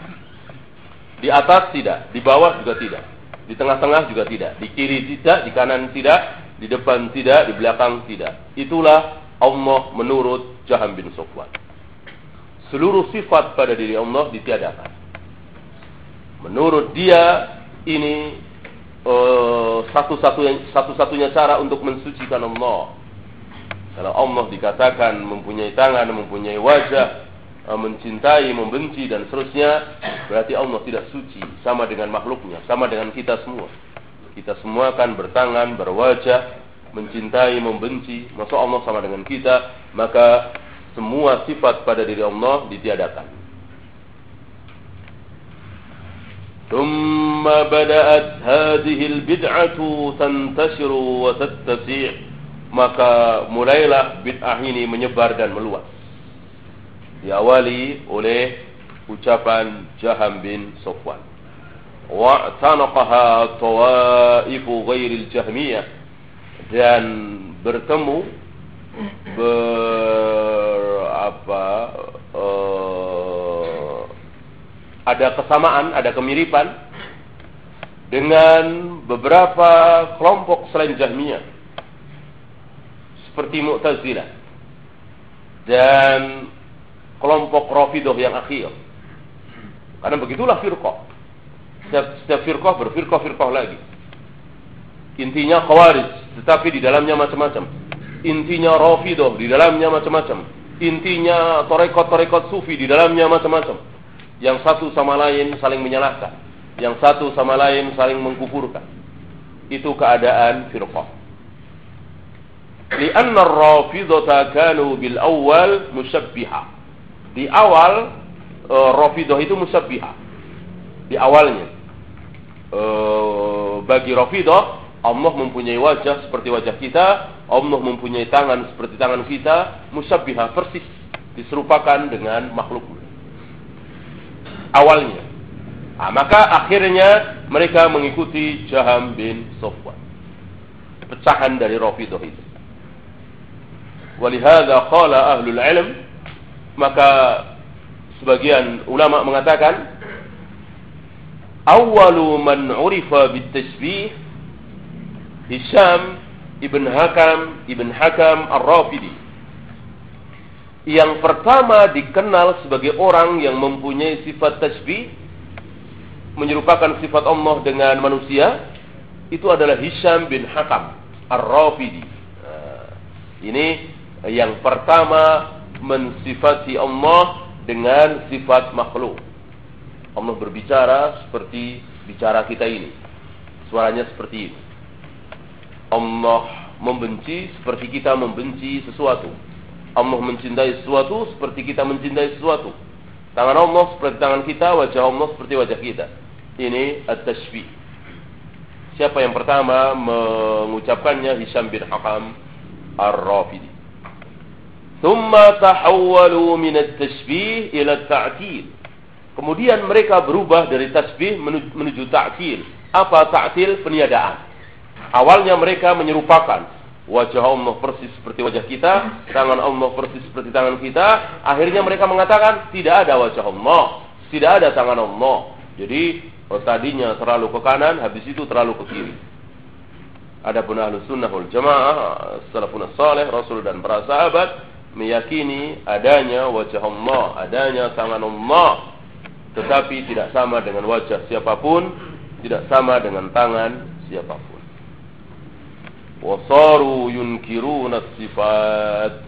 Di atas tidak, di bawah juga tidak. Di tengah-tengah juga tidak, di kiri tidak, di kanan tidak, di depan tidak, di belakang tidak. Itulah Allah menurut Jaham bin Sofwan. Seluruh sifat pada diri Allah ditiadakan. Menurut dia ini uh, satu-satunya satu-satunya cara untuk mensucikan Allah kalau Allah dikatakan mempunyai tangan, mempunyai wajah, eh, mencintai, membenci dan seterusnya, berarti Allah tidak suci sama dengan makhluknya, sama dengan kita semua. Kita semua akan bertangan, berwajah, mencintai, membenci. Masuk Allah sama dengan kita, maka semua sifat pada diri Allah ditiadakan. ثم بدأت هذه البدعة تنتشر وتتسع maka mulailah bid'ah ini menyebar dan meluas. Diawali oleh ucapan Jaham bin Sofwan. Wa'tanaqaha tawaifu ghairil jahmiyah. Dan bertemu ber apa uh, ada kesamaan, ada kemiripan dengan beberapa kelompok selain Jahmiyah seperti Mu'tazilah dan kelompok Rafidah yang akhir. Karena begitulah firqah. Setiap, setiap firqah berfirqah-firqah lagi. Intinya Khawarij, tetapi di dalamnya macam-macam intinya Rafidah di dalamnya macam-macam, intinya torekot-torekot sufi di dalamnya macam-macam. Yang satu sama lain saling menyalahkan, yang satu sama lain saling mengkufurkan. Itu keadaan firqah. Lianna Rafidah kanu bil awal musabbiha Di awal eh, e, Rafidah itu musabbiha Di awalnya. Eh, bagi Rafidah Allah mempunyai wajah seperti wajah kita Allah mempunyai tangan seperti tangan kita musabbiha persis diserupakan dengan makhluk. Awalnya. Nah, maka akhirnya mereka mengikuti Jaham bin Sofwan pecahan dari Rafidah itu. Walihada qala ahlul ilm maka sebagian ulama mengatakan awwalu man urifa bitasbih Hisham ibn Hakam ibn Hakam Ar-Rafidi yang pertama dikenal sebagai orang yang mempunyai sifat tasbih menyerupakan sifat Allah dengan manusia itu adalah Hisham bin Hakam Ar-Rafidi. Nah, ini yang pertama mensifati Allah dengan sifat makhluk. Allah berbicara seperti bicara kita ini. Suaranya seperti ini. Allah membenci seperti kita membenci sesuatu. Allah mencintai sesuatu seperti kita mencintai sesuatu. Tangan Allah seperti tangan kita, wajah Allah seperti wajah kita. Ini at-tashbih. Siapa yang pertama mengucapkannya Hisham bin Hakam Ar-Rafidi. ثم تحولوا من التشبيه إلى التعتيل Kemudian mereka berubah dari tasbih menuju, menuju ta'til. Apa ta'til? Peniadaan. Awalnya mereka menyerupakan wajah Allah persis seperti wajah kita, tangan Allah persis seperti tangan kita. Akhirnya mereka mengatakan tidak ada wajah Allah, tidak ada tangan Allah. Jadi tadinya terlalu ke kanan, habis itu terlalu ke kiri. Adapun ahlu sunnah wal jamaah, salafun salih, rasul dan para sahabat meyakini adanya wajah Allah, adanya tangan Allah, tetapi tidak sama dengan wajah siapa pun, tidak sama dengan tangan siapa pun wasaru yunkiruna sifat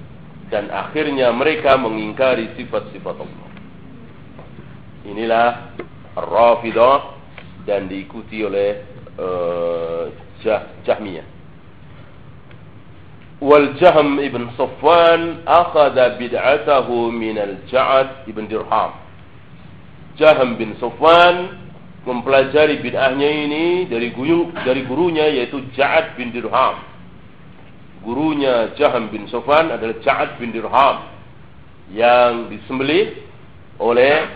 dan akhirnya mereka mengingkari sifat-sifat Allah. Inilah Rafidah dan diikuti oleh uh, Jahmiyah. Wal Jahm ibn Safwan akhadha bid'atahu min al-Ja'ad ibn Dirham. Jahm bin Safwan mempelajari bid'ahnya ini dari guru dari gurunya yaitu Ja'ad bin Dirham. Gurunya Jahm bin Sofwan adalah Ja'ad bin Dirham yang disembelih oleh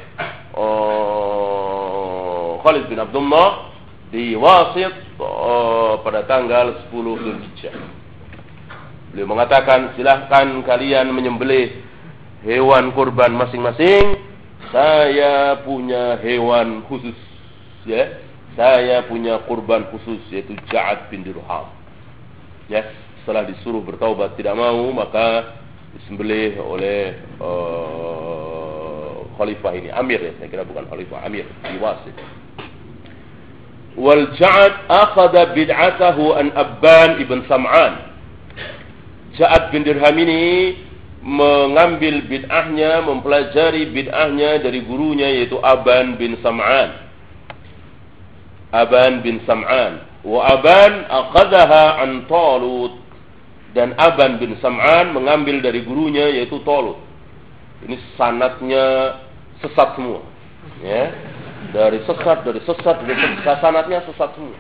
uh, Khalid bin Abdullah di Wasit uh, pada tanggal 10 Zulhijjah. Beliau mengatakan silahkan kalian menyembelih hewan kurban masing-masing. Saya punya hewan khusus, ya. Saya punya kurban khusus yaitu Ja'ad bin Dirham. Ya, setelah disuruh bertaubat tidak mau maka disembelih oleh uh, khalifah ini Amir ya, saya kira bukan khalifah Amir di Wasit. Wal Ja'ad akhadha bid'atahu an Abban ibn Sam'an Ja'ad bin Dirham ini mengambil bid'ahnya, mempelajari bid'ahnya dari gurunya yaitu Aban bin Sam'an. Aban bin Sam'an. Wa Aban aqadaha an Talut. Dan Aban bin Sam'an mengambil dari gurunya yaitu Talut. Ini sanatnya sesat semua. Ya. Dari sesat, dari sesat, dari sesat, sanatnya sesat semua.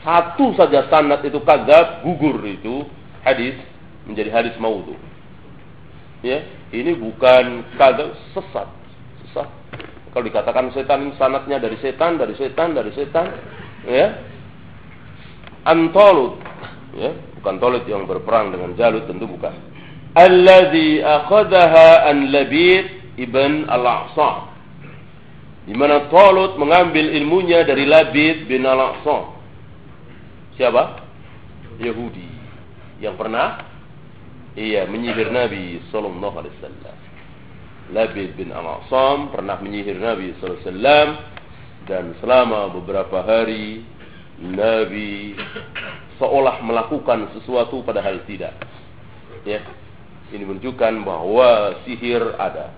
Satu saja sanat itu kagak gugur itu hadis menjadi hadis maudhu. Ya, ini bukan kagak. Sesat. Kalau dikatakan setan ini sanatnya dari setan, dari setan, dari setan, ya. Antolut, ya, bukan Tolut yang berperang dengan Jalut tentu bukan. Alladhi akhadaha an Labid ibn al-A'sa. Di mana Tolut mengambil ilmunya dari Labid bin al-A'sa. Siapa? Yahudi yang pernah ia menyihir Nabi sallallahu alaihi wasallam. Labid bin Al-Asam pernah menyihir Nabi wasallam dan selama beberapa hari Nabi seolah melakukan sesuatu padahal tidak. Ya. Ini menunjukkan bahwa sihir ada.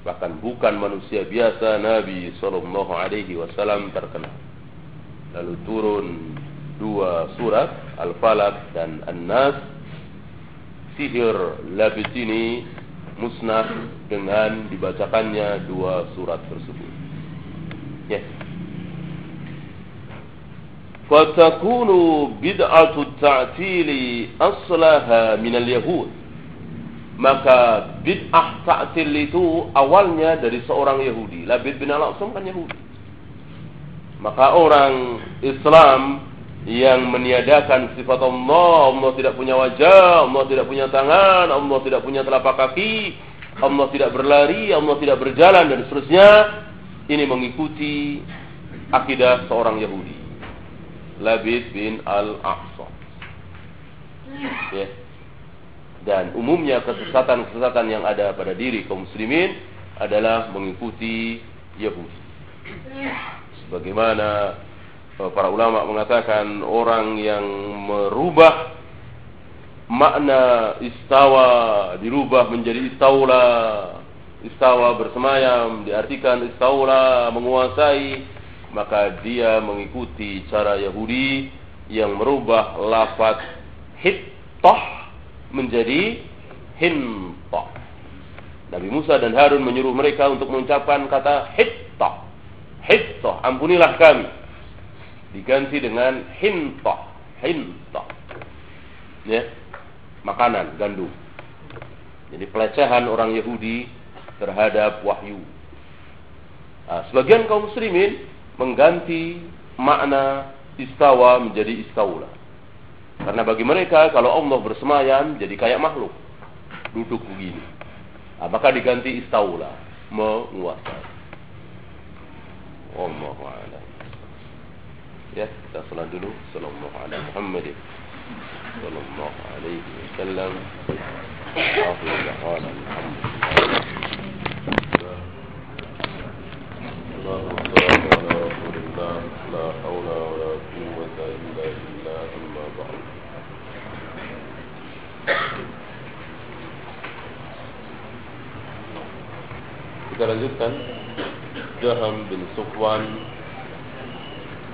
Bahkan bukan manusia biasa Nabi sallallahu alaihi wasallam terkena. Lalu turun dua surat Al-Falaq dan An-Nas sihir labis ini musnah dengan dibacakannya dua surat tersebut. Ya. Fatakunu bid'atu ta'tili aslaha minal yahud. Maka bid'ah ta'til itu awalnya dari seorang Yahudi. Labid bin Al-Aqsam kan Yahudi. Maka orang Islam yang meniadakan sifat Allah, Allah tidak punya wajah, Allah tidak punya tangan, Allah tidak punya telapak kaki, Allah tidak berlari, Allah tidak berjalan dan seterusnya, ini mengikuti akidah seorang Yahudi. Labid bin Al-Aqsa. Ya. Dan umumnya kesesatan-kesesatan yang ada pada diri kaum muslimin adalah mengikuti Yahudi. Sebagaimana para ulama mengatakan orang yang merubah makna istawa dirubah menjadi istaula istawa bersemayam diartikan istaula menguasai maka dia mengikuti cara Yahudi yang merubah lafaz hittah menjadi hintah. Nabi Musa dan Harun menyuruh mereka untuk mengucapkan kata hittah. Hittah, ampunilah kami. Diganti dengan hintah. Hintah. Ya. Makanan, gandum. Jadi pelecehan orang Yahudi terhadap wahyu. Nah, sebagian kaum muslimin mengganti makna istawa menjadi istaula. Karena bagi mereka kalau Allah bersemayam jadi kayak makhluk. Duduk begini. Nah, maka diganti istaula, menguasai. Allah. Ya, kita salat dulu. Sallallahu alaihi Muhammad. Sallallahu alaihi wasallam. Alhamdulillah. Alhamdulillah. الله لا حول ولا قوة إلا بالله أما بعد Kita lanjutkan Jaham bin Sufwan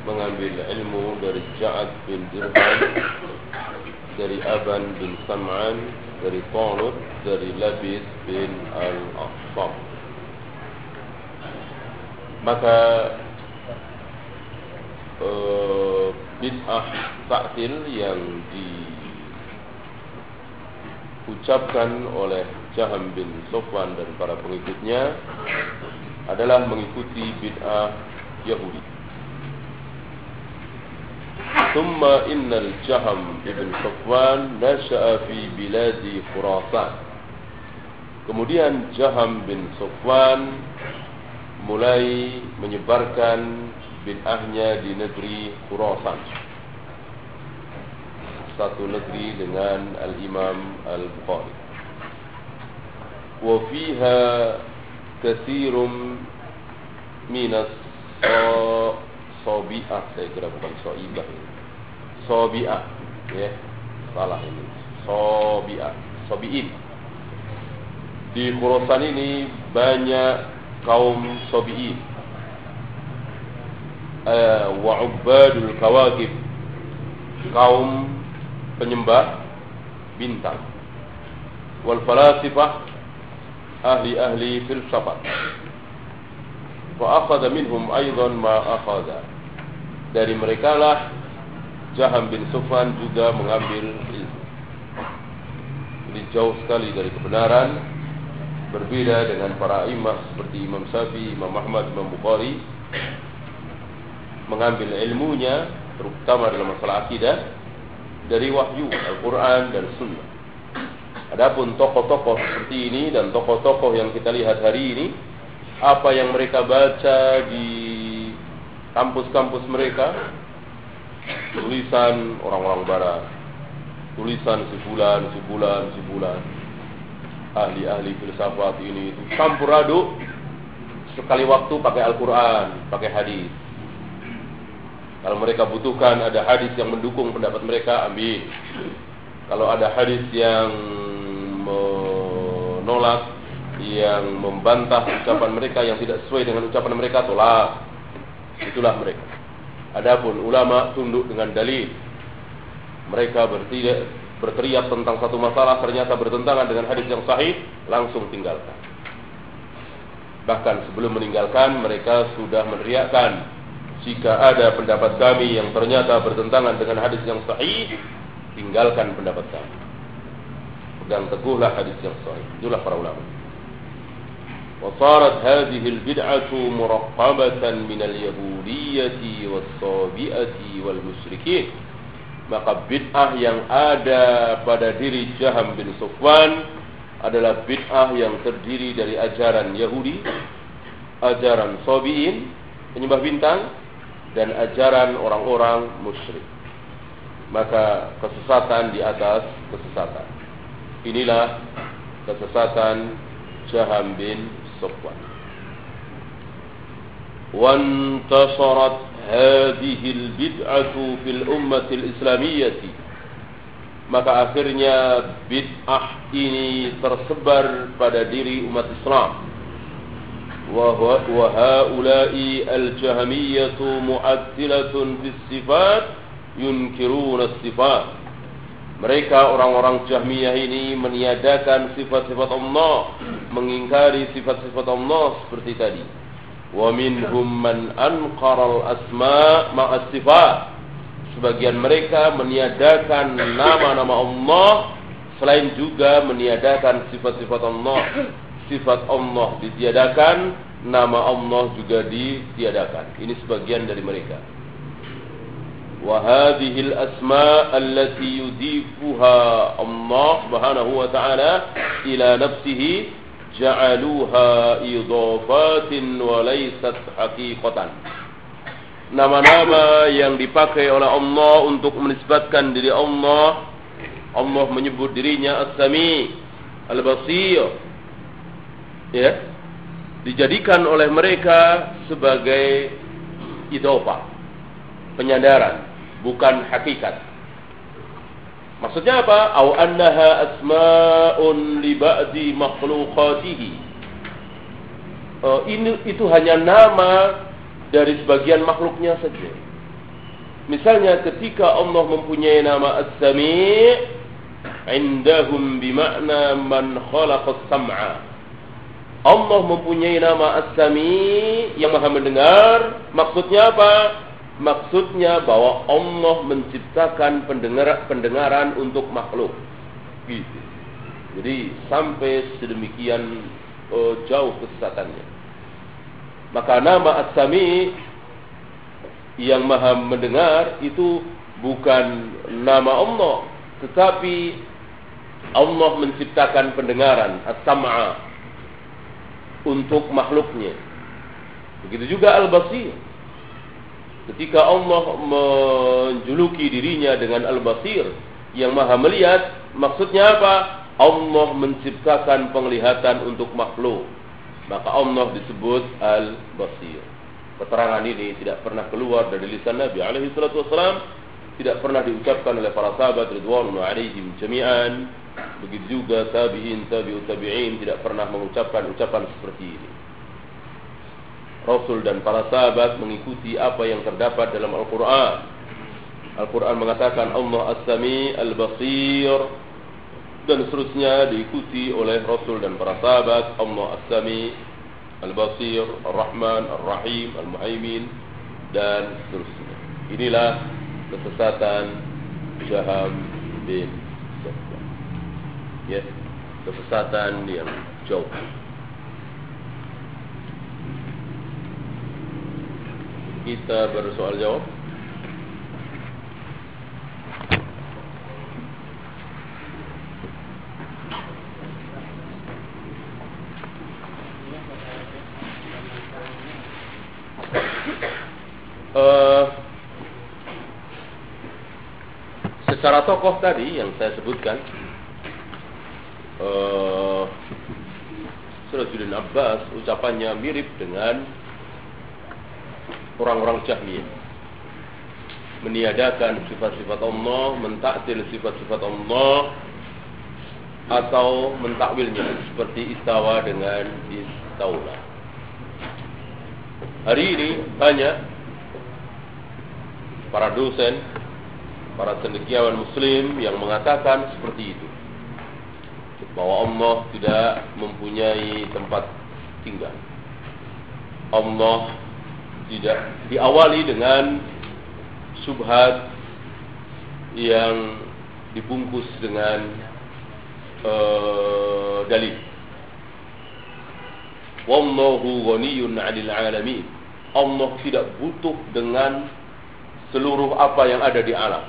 mengambil ilmu dari Ja'ad bin Dirham dari Aban bin Sam'an dari Talut dari Labis bin Al-Aqsam maka uh, bid'ah ta'til yang diucapkan oleh Jaham bin Sofwan dan para pengikutnya adalah mengikuti bid'ah Yahudi. ثم إن الجهم ابن صفوان نشأ في بلاد خراسان Kemudian Jaham bin Sofwan mulai menyebarkan bid'ahnya di negeri Khurasan. Satu negeri dengan Al-Imam Al-Bukhari. Wa fiha kathirum minas sobi'ah. Saya kira bukan so'ibah ini. Sobi'ah. Ya, salah ini. Sobi'ah. Sobi'in. Di Khurasan ini banyak kaum Sobi'in uh, wa ubadul kawakib kaum penyembah bintang wal falasifah ahli-ahli filsafat akhadha minhum aidan ma dari mereka lah Jaham bin Sufan juga mengambil ilmu ini jauh sekali dari kebenaran berbeda dengan para imam seperti Imam Syafi'i, Imam Ahmad, Imam Bukhari mengambil ilmunya terutama dalam masalah akidah dari wahyu Al-Quran dan Sunnah. Adapun tokoh-tokoh seperti ini dan tokoh-tokoh yang kita lihat hari ini, apa yang mereka baca di kampus-kampus mereka, tulisan orang-orang barat, tulisan sebulan, sebulan, sebulan, ahli-ahli filsafat ini itu campur aduk sekali waktu pakai Al-Quran, pakai hadis. Kalau mereka butuhkan ada hadis yang mendukung pendapat mereka, ambil. Kalau ada hadis yang menolak, yang membantah ucapan mereka yang tidak sesuai dengan ucapan mereka, tolak. Itulah mereka. Adapun ulama tunduk dengan dalil. Mereka berteriak, berteriak tentang satu masalah ternyata bertentangan dengan hadis yang sahih, langsung tinggalkan. Bahkan sebelum meninggalkan mereka sudah meneriakkan jika ada pendapat kami yang ternyata bertentangan dengan hadis yang sahih, tinggalkan pendapat kami. Pegang teguhlah hadis yang sahih. Itulah para ulama. وصارت هذه البدعة مرقبة من اليهودية والصابئة والمشركين maka bid'ah yang ada pada diri Jaham bin Sufwan adalah bid'ah yang terdiri dari ajaran Yahudi, ajaran Sobiin, penyembah bintang, dan ajaran orang-orang musyrik. Maka kesesatan di atas kesesatan. Inilah kesesatan Jaham bin صفا وانتشرت هذه البدعة في الأمة الإسلامية. Maka akhirnya بدعة إني tersebar pada diri umat Islam. وهؤلاء الجهمية معدلة بالصفات ينكرون الصفات mereka orang-orang Jahmiyah ini meniadakan sifat-sifat Allah, mengingkari sifat-sifat Allah seperti tadi. Wa minhum man anqara al-asma' ma'a. Sebagian mereka meniadakan nama-nama Allah selain juga meniadakan sifat-sifat Allah. Sifat Allah ditiadakan, nama Allah juga ditiadakan. Ini sebagian dari mereka. وهذه الأسماء التي يضيفها الله سبحانه وتعالى إلى نفسه جعلوها إضافات وليست حقيقة Nama-nama yang dipakai oleh Allah untuk menisbatkan diri Allah Allah menyebut dirinya As-Sami Al-Basir Ya Dijadikan oleh mereka sebagai idofah Penyandaran bukan hakikat. Maksudnya apa? Au annaha asma'un li ba'di makhluqatihi. Uh, ini itu hanya nama dari sebagian makhluknya saja. Misalnya ketika Allah mempunyai nama As-Sami' indahum bimakna man khalaqa sam'a. Allah mempunyai nama As-Sami' yang Maha mendengar, maksudnya apa? Maksudnya bahwa Allah menciptakan pendengar, pendengaran untuk makhluk. Gitu. Jadi sampai sedemikian uh, jauh kesesatannya. Maka nama As-Sami yang maha mendengar itu bukan nama Allah. Tetapi Allah menciptakan pendengaran As-Sam'a untuk makhluknya. Begitu juga Al-Basir Ketika Allah menjuluki dirinya dengan Al-Basir yang Maha melihat, maksudnya apa? Allah menciptakan penglihatan untuk makhluk. Maka Allah disebut Al-Basir. Keterangan ini tidak pernah keluar dari lisan Nabi alaihi salatu wasalam, tidak pernah diucapkan oleh para sahabat ridwanullah alaihim jami'an. Begitu juga tabi'in, tabi'ut tabi'in tidak pernah mengucapkan ucapan seperti ini. Rasul dan para sahabat mengikuti apa yang terdapat dalam Al-Quran. Al-Quran mengatakan Allah As-Sami Al-Basir dan seterusnya diikuti oleh Rasul dan para sahabat Allah As-Sami Al-Basir, Ar-Rahman, Ar-Rahim, Al-Muhaimin dan seterusnya. Inilah kesesatan Jaham bin Sofwan. Ya, kesesatan yang jauh. Kita bersoal jawab. Uh, secara tokoh tadi yang saya sebutkan uh, Surajuddin Abbas ucapannya mirip dengan orang-orang Jahmiyah meniadakan sifat-sifat Allah, mentaktil sifat-sifat Allah atau mentakwilnya seperti istawa dengan istaula. Hari ini banyak para dosen, para cendekiawan muslim yang mengatakan seperti itu. Bahwa Allah tidak mempunyai tempat tinggal. Allah tidak diawali dengan subhat yang dibungkus dengan uh, dalil. Wallahu ghaniyun 'anil 'alamin. Allah tidak butuh dengan seluruh apa yang ada di alam.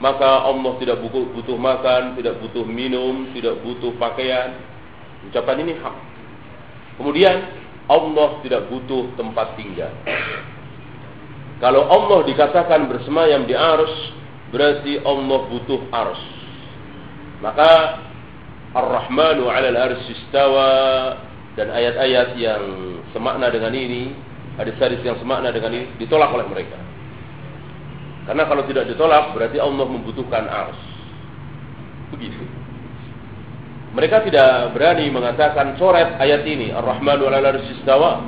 Maka Allah tidak butuh, butuh makan, tidak butuh minum, tidak butuh pakaian. Ucapan ini hak. Kemudian Allah tidak butuh tempat tinggal. Kalau Allah dikatakan bersemayam di arus, berarti Allah butuh arus. Maka Ar-Rahmanu 'ala al-'arsy istawa dan ayat-ayat yang semakna dengan ini, hadis-hadis yang semakna dengan ini ditolak oleh mereka. Karena kalau tidak ditolak berarti Allah membutuhkan ars. Begitu. Mereka tidak berani mengatakan coret ayat ini Ar-Rahmanu 'alal istawa.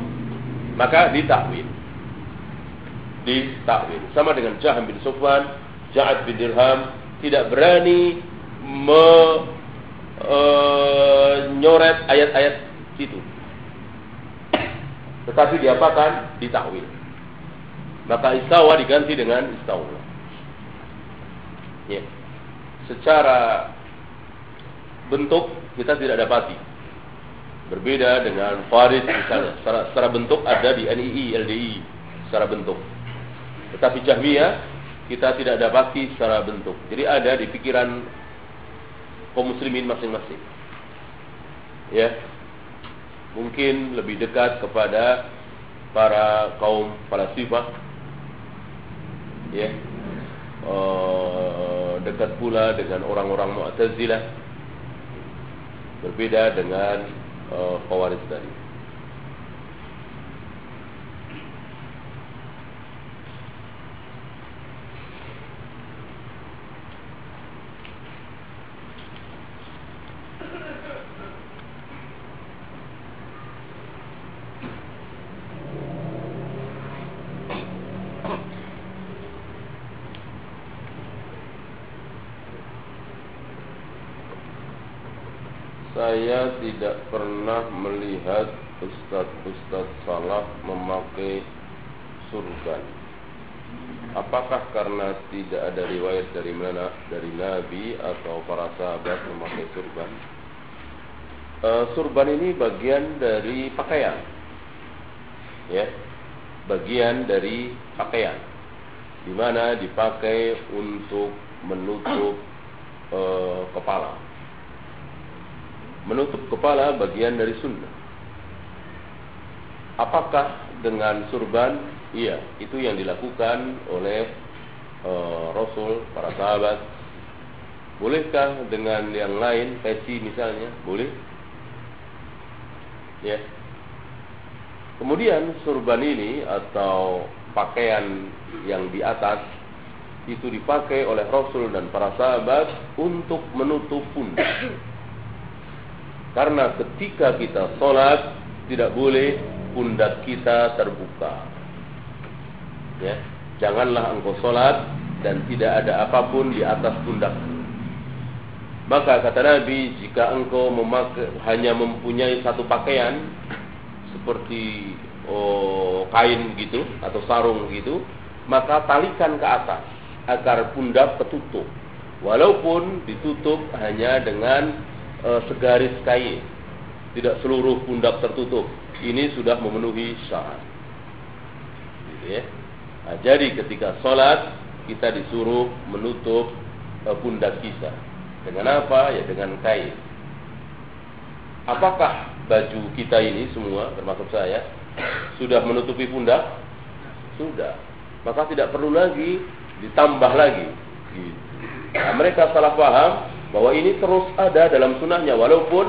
Maka ditakwil. Ditakwil. Sama dengan Jahm bin Sufwan, Ja'ad bin Dirham tidak berani me, e, ayat-ayat itu. Tetapi diapakan? Ditakwil. Maka istawa diganti dengan istawa. Ya. Secara bentuk kita tidak dapati. Berbeda dengan Farid misalnya. Secara, secara bentuk ada di NII, LDI secara bentuk. Tetapi Jahmiyah kita tidak dapati secara bentuk. Jadi ada di pikiran kaum muslimin masing-masing. Ya. Mungkin lebih dekat kepada para kaum falsafah ya uh, dekat pula dengan orang-orang Mu'tazilah berbeda dengan uh, tadi saya tidak pernah melihat ustadz-ustadz salaf memakai surban. Apakah karena tidak ada riwayat dari mana dari Nabi atau para sahabat memakai surban? Uh, surban ini bagian dari pakaian, ya, bagian dari pakaian, di mana dipakai untuk menutup uh, kepala menutup kepala bagian dari sunnah. Apakah dengan surban? Iya, itu yang dilakukan oleh uh, Rasul, para sahabat. Bolehkah dengan yang lain, peci misalnya? Boleh. Ya. Kemudian surban ini atau pakaian yang di atas itu dipakai oleh Rasul dan para sahabat untuk menutup pundak. Karena ketika kita sholat tidak boleh pundak kita terbuka. Ya, janganlah engkau sholat dan tidak ada apa pun di atas pundak. Maka kata Nabi, jika engkau memakai, hanya mempunyai satu pakaian seperti oh, kain gitu atau sarung gitu, maka talikan ke atas agar pundak tertutup. Walaupun ditutup hanya dengan e, segaris kain, tidak seluruh pundak tertutup. Ini sudah memenuhi syarat. Gitu ya. Nah, jadi ketika sholat kita disuruh menutup e, pundak kita. Dengan apa? Ya dengan kain. Apakah baju kita ini semua, termasuk saya, sudah menutupi pundak? Sudah. Maka tidak perlu lagi ditambah lagi. Gitu. Nah, mereka salah paham bahwa ini terus ada dalam sunnahnya walaupun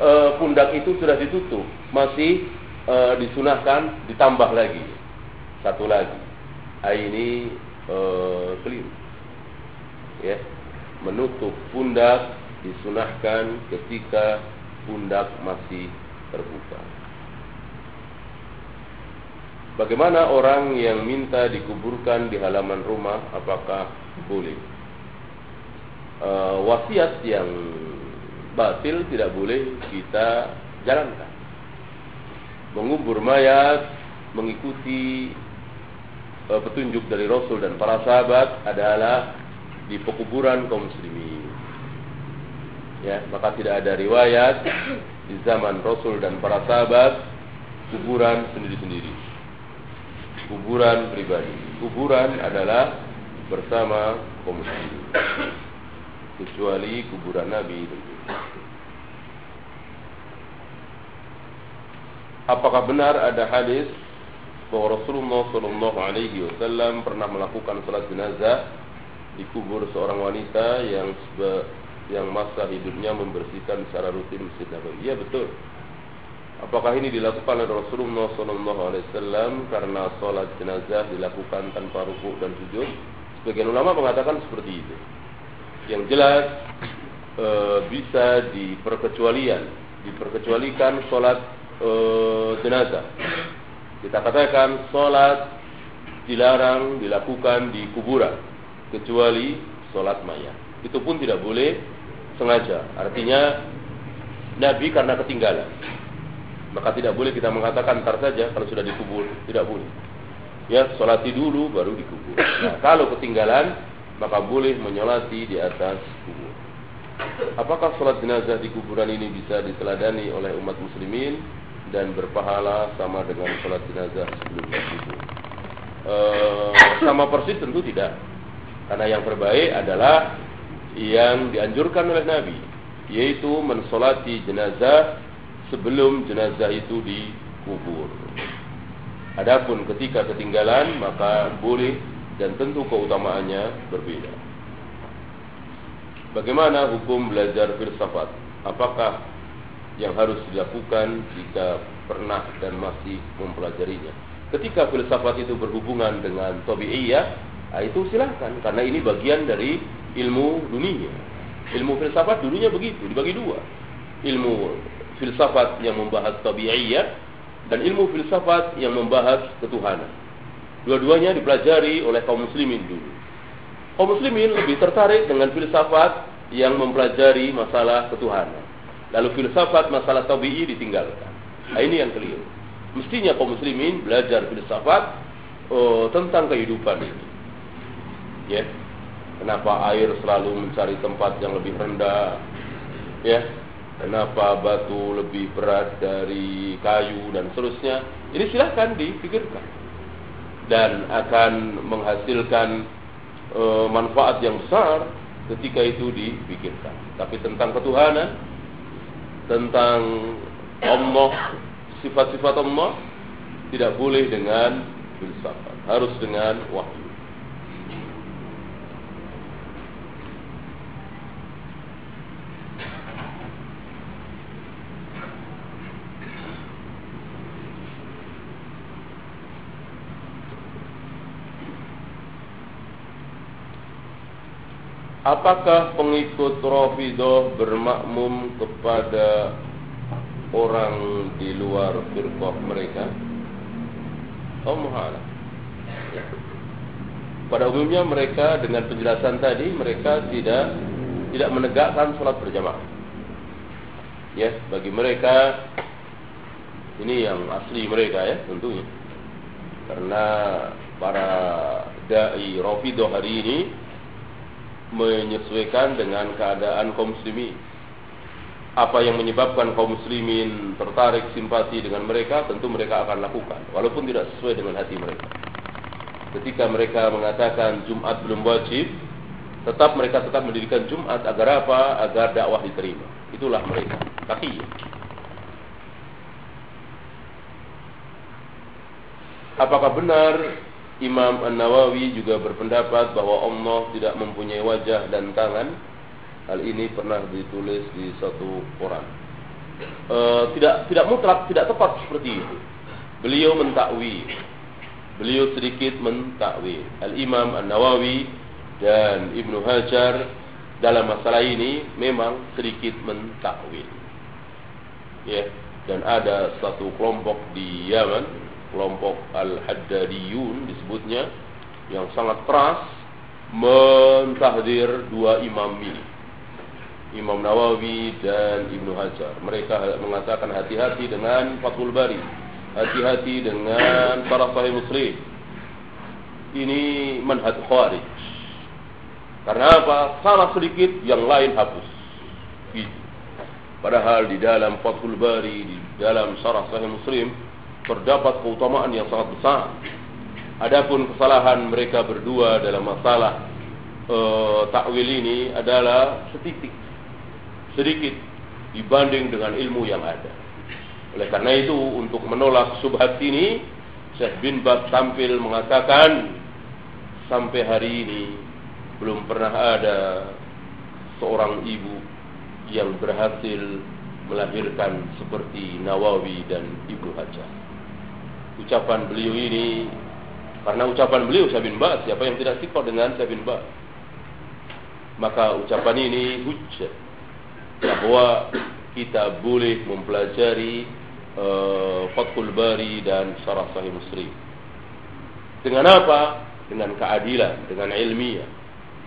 e, pundak itu sudah ditutup masih e, disunahkan ditambah lagi. Satu lagi nah, ini e, keliru. Ya menutup pundak disunahkan ketika pundak masih terbuka. Bagaimana orang yang minta dikuburkan di halaman rumah apakah boleh? Uh, wasiat yang batil tidak boleh kita jalankan. Mengubur mayat mengikuti uh, petunjuk dari Rasul dan para sahabat adalah di pekuburan kaum muslimin. Ya, maka tidak ada riwayat di zaman Rasul dan para sahabat kuburan sendiri-sendiri. Kuburan pribadi. Kuburan adalah bersama kaum muslimin. Kecuali kuburan Nabi itu. Apakah benar ada hadis bahwa Rasulullah Shallallahu Alaihi Wasallam pernah melakukan salat jenazah di kubur seorang wanita yang yang masa hidupnya membersihkan secara rutin masjid Nabawi? Iya betul. Apakah ini dilakukan oleh Rasulullah Shallallahu Alaihi Wasallam karena salat jenazah dilakukan tanpa ruku dan sujud? Sebagian ulama mengatakan seperti itu. Yang jelas e, bisa diperkecualian, diperkecualikan salat uh, jenazah. Kita katakan sholat dilarang dilakukan di kuburan kecuali sholat mayat. Itu pun tidak boleh sengaja. Artinya Nabi karena ketinggalan. Maka tidak boleh kita mengatakan ntar saja kalau sudah dikubur. Tidak boleh. Ya, sholati dulu baru dikubur. Nah, kalau ketinggalan, maka boleh menyolati di atas kubur. Apakah sholat jenazah di kuburan ini bisa diteladani oleh umat muslimin? dan berpahala sama dengan sholat jenazah sebelumnya itu. E, sama persis tentu tidak. Karena yang terbaik adalah yang dianjurkan oleh Nabi, yaitu mensolati jenazah sebelum jenazah itu dikubur. Adapun ketika ketinggalan maka boleh dan tentu keutamaannya berbeda. Bagaimana hukum belajar filsafat? Apakah yang harus dilakukan jika pernah dan masih mempelajarinya. Ketika filsafat itu berhubungan dengan tabi'iyah, nah itu silahkan karena ini bagian dari ilmu dunia. Ilmu filsafat dulunya begitu, dibagi dua. Ilmu filsafat yang membahas tabi'iyah dan ilmu filsafat yang membahas ketuhanan. Dua-duanya dipelajari oleh kaum muslimin dulu. Kaum muslimin lebih tertarik dengan filsafat yang mempelajari masalah ketuhanan. Lalu filsafat masalah tabi'i ditinggalkan. Nah, ini yang keliru. Mestinya kaum muslimin belajar filsafat oh, tentang kehidupan ini. Ya. Kenapa air selalu mencari tempat yang lebih rendah? Ya. Kenapa batu lebih berat dari kayu dan seterusnya? Ini silahkan dipikirkan dan akan menghasilkan e, manfaat yang besar ketika itu dipikirkan. Tapi tentang ketuhanan tentang Allah, sifat-sifat Allah tidak boleh dengan filsafat, harus dengan wahyu. Apakah pengikut Rafidah bermakmum kepada orang di luar firqah mereka? Oh muhala. Pada umumnya mereka dengan penjelasan tadi mereka tidak tidak menegakkan sholat berjamaah. Ya, bagi mereka ini yang asli mereka ya tentunya. Karena para dai Rafidah hari ini menyesuaikan dengan keadaan kaum muslimin. Apa yang menyebabkan kaum muslimin tertarik simpati dengan mereka, tentu mereka akan lakukan, walaupun tidak sesuai dengan hati mereka. Ketika mereka mengatakan Jumat belum wajib, tetap mereka tetap mendirikan Jumat agar apa? Agar dakwah diterima. Itulah mereka. Tapi apakah benar Imam An-Nawawi juga berpendapat bahwa Allah tidak mempunyai wajah dan tangan. Hal ini pernah ditulis di satu Quran. E, tidak tidak mutlak, tidak tepat seperti itu. Beliau mentakwi. Beliau sedikit mentakwi. Al-Imam An-Nawawi dan Ibnu Hajar dalam masalah ini memang sedikit mentakwil. Ya, dan ada satu kelompok di Yaman kelompok Al-Haddadiyun disebutnya yang sangat keras mentahdir dua imam ini. Imam Nawawi dan Ibnu Hajar. Mereka mengatakan hati-hati dengan Fathul Bari. Hati-hati dengan para sahih muslim. Ini manhaj khawarij. Karena apa? Salah sedikit yang lain hapus. itu. Padahal di dalam Fathul Bari, di dalam Syarah Sahih Muslim terdapat keutamaan yang sangat besar. Adapun kesalahan mereka berdua dalam masalah uh, takwil ini adalah setitik, sedikit dibanding dengan ilmu yang ada. Oleh karena itu untuk menolak subhat ini Syekh bin Bab tampil mengatakan sampai hari ini belum pernah ada seorang ibu yang berhasil melahirkan seperti Nawawi dan Ibnu Hajar. Ucapan beliau ini karena ucapan beliau Syekh bin Baz, siapa yang tidak sifat dengan Syekh bin Baz? Maka ucapan ini hujjah bahwa kita boleh mempelajari uh, Fathul Bari dan Syarah Sahih Muslim. Dengan apa? Dengan keadilan, dengan ilmiah.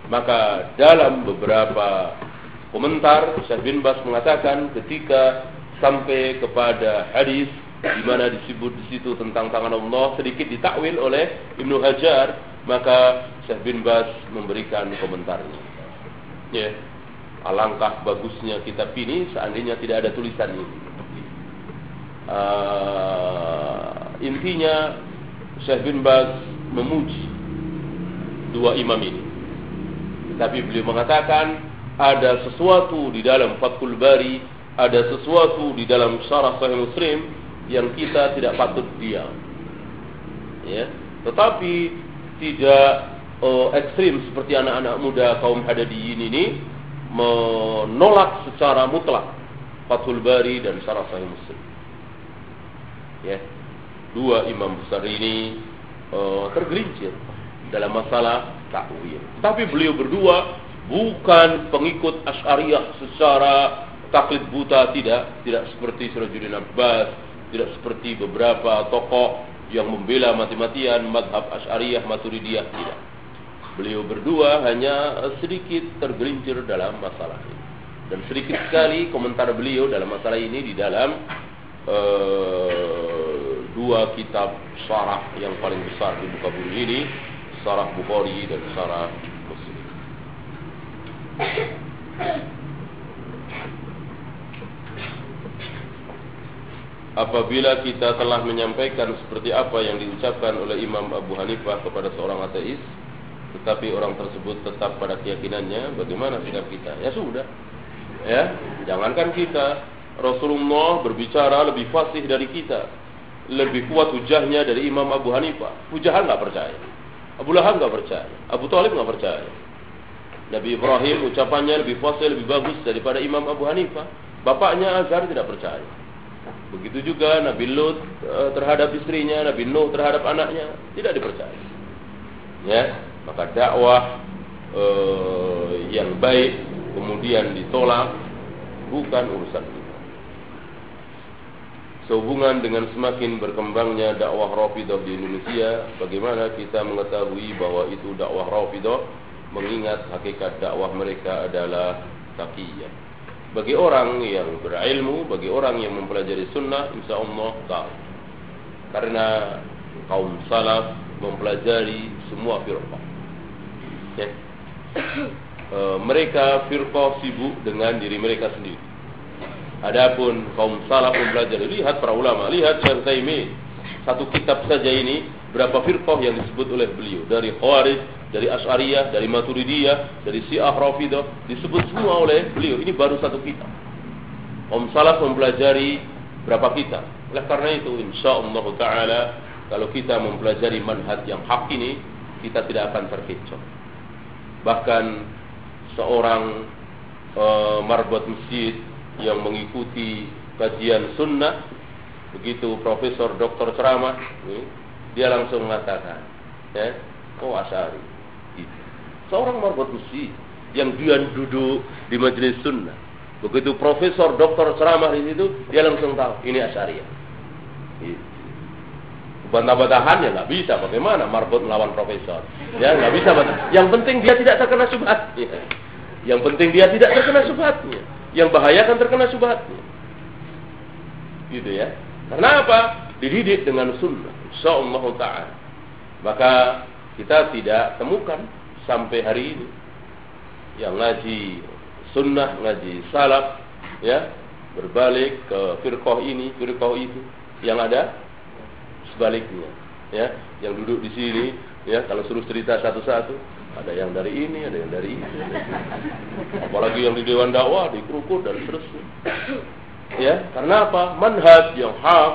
Maka dalam beberapa komentar Syekh bin Bas mengatakan ketika sampai kepada hadis di mana disebut di situ tentang tangan Allah sedikit ditakwil oleh Ibnu Hajar maka Syekh bin Bas memberikan komentarnya. Ya. Alangkah bagusnya kitab ini seandainya tidak ada tulisan ini. Uh, intinya Syekh bin Baz memuji dua imam ini. Tapi beliau mengatakan ada sesuatu di dalam Fathul Bari, ada sesuatu di dalam Syarah Sahih Muslim yang kita tidak patut diam. Ya, tetapi tidak uh, ekstrim seperti anak-anak muda kaum hadadiyin ini menolak secara mutlak Fathul Bari dan Syarah Sahih Muslim. Ya, dua imam besar ini uh, tergelincir dalam masalah takwil. Tapi beliau berdua bukan pengikut Asy'ariyah secara taklid buta tidak, tidak seperti Sirajuddin Abbas, tidak seperti beberapa tokoh yang membela mati-matian madhab Asy'ariyah Maturidiyah tidak. Beliau berdua hanya sedikit tergelincir dalam masalah ini. Dan sedikit sekali komentar beliau dalam masalah ini di dalam uh, dua kitab syarah yang paling besar di muka bumi ini, Syarah Bukhari dan Syarah Apabila kita telah menyampaikan seperti apa yang diucapkan oleh Imam Abu Hanifah kepada seorang ateis, tetapi orang tersebut tetap pada keyakinannya, bagaimana sikap kita? Ya sudah. Ya, jangankan kita, Rasulullah berbicara lebih fasih dari kita. Lebih kuat hujahnya dari Imam Abu Hanifah. Abu Jahal nggak percaya. Abu Lahab nggak percaya. Abu Talib nggak percaya. Nabi Ibrahim ucapannya lebih fasih, lebih bagus daripada Imam Abu Hanifah. Bapaknya Azhar tidak percaya. Begitu juga Nabi Lut eh, terhadap istrinya, Nabi Nuh terhadap anaknya tidak dipercaya. Ya, maka dakwah eh, yang baik kemudian ditolak bukan urusan kita. Sehubungan dengan semakin berkembangnya dakwah Rafidah di Indonesia, bagaimana kita mengetahui bahwa itu dakwah Rafidah mengingat hakikat dakwah mereka adalah taqiyah. Bagi orang yang berilmu, bagi orang yang mempelajari sunnah, insya Allah tahu. Karena kaum salaf mempelajari semua firqah. Ya. E, mereka firqah sibuk dengan diri mereka sendiri. Adapun kaum salaf mempelajari, lihat para ulama, lihat Syekh Taimin. Satu kitab saja ini berapa firqah yang disebut oleh beliau dari Khawarij, dari Asy'ariyah, dari Maturidiyah, dari Syiah Rafidah disebut semua oleh beliau. Ini baru satu kitab. Om Salaf mempelajari berapa kitab. Oleh karena itu insyaallah taala kalau kita mempelajari manhaj yang hak ini kita tidak akan terkecoh. Bahkan seorang uh, marbot masjid yang mengikuti kajian sunnah begitu profesor doktor ceramah dia langsung mengatakan ya oh asari seorang marbot besi yang dia duduk di majelis sunnah. Begitu profesor, doktor ceramah di situ, dia langsung tahu ini asyariah. Gitu. Bantah-bantahan ya nggak bisa. Bagaimana marbot melawan profesor? Ya nggak bisa. Bantah. Yang penting dia tidak terkena subhatnya. Yang penting dia tidak terkena subhatnya. Yang bahaya kan terkena subhatnya. Gitu ya. Karena apa? Dididik dengan sunnah. Insyaallah taala. Maka kita tidak temukan sampai hari ini yang ngaji sunnah, ngaji salaf, ya, berbalik ke firqah ini, firqah itu. Yang ada sebaliknya, ya, yang duduk di sini, ya, kalau suruh cerita satu-satu, ada yang dari ini, ada yang dari itu. Apalagi yang di dewan dakwah, di kerukut dan seterusnya. Ya, karena apa? Manhaj yang hak,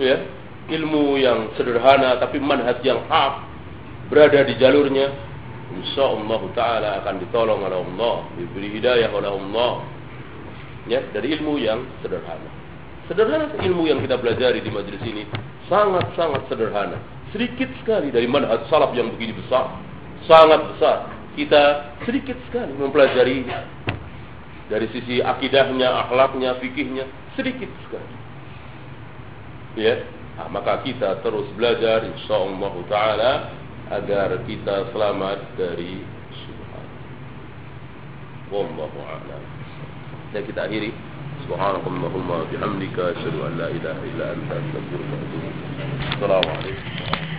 ya, ilmu yang sederhana tapi manhaj yang hak berada di jalurnya, insya Allah Taala akan ditolong oleh Allah, diberi hidayah oleh Allah. Ya, dari ilmu yang sederhana. Sederhana ilmu yang kita pelajari di majelis ini sangat-sangat sederhana. Sedikit sekali dari manhaj salaf yang begini besar, sangat besar. Kita sedikit sekali mempelajari dari sisi akidahnya, akhlaknya, fikihnya sedikit sekali. Ya, nah, maka kita terus belajar insyaallah taala agar kita selamat dari subhan. Wallahu a'lam. Dan kita akhiri Subhanakallahumma bihamdika asyhadu an la ilaha illa anta astaghfiruka wa atubu ilaik. Assalamualaikum.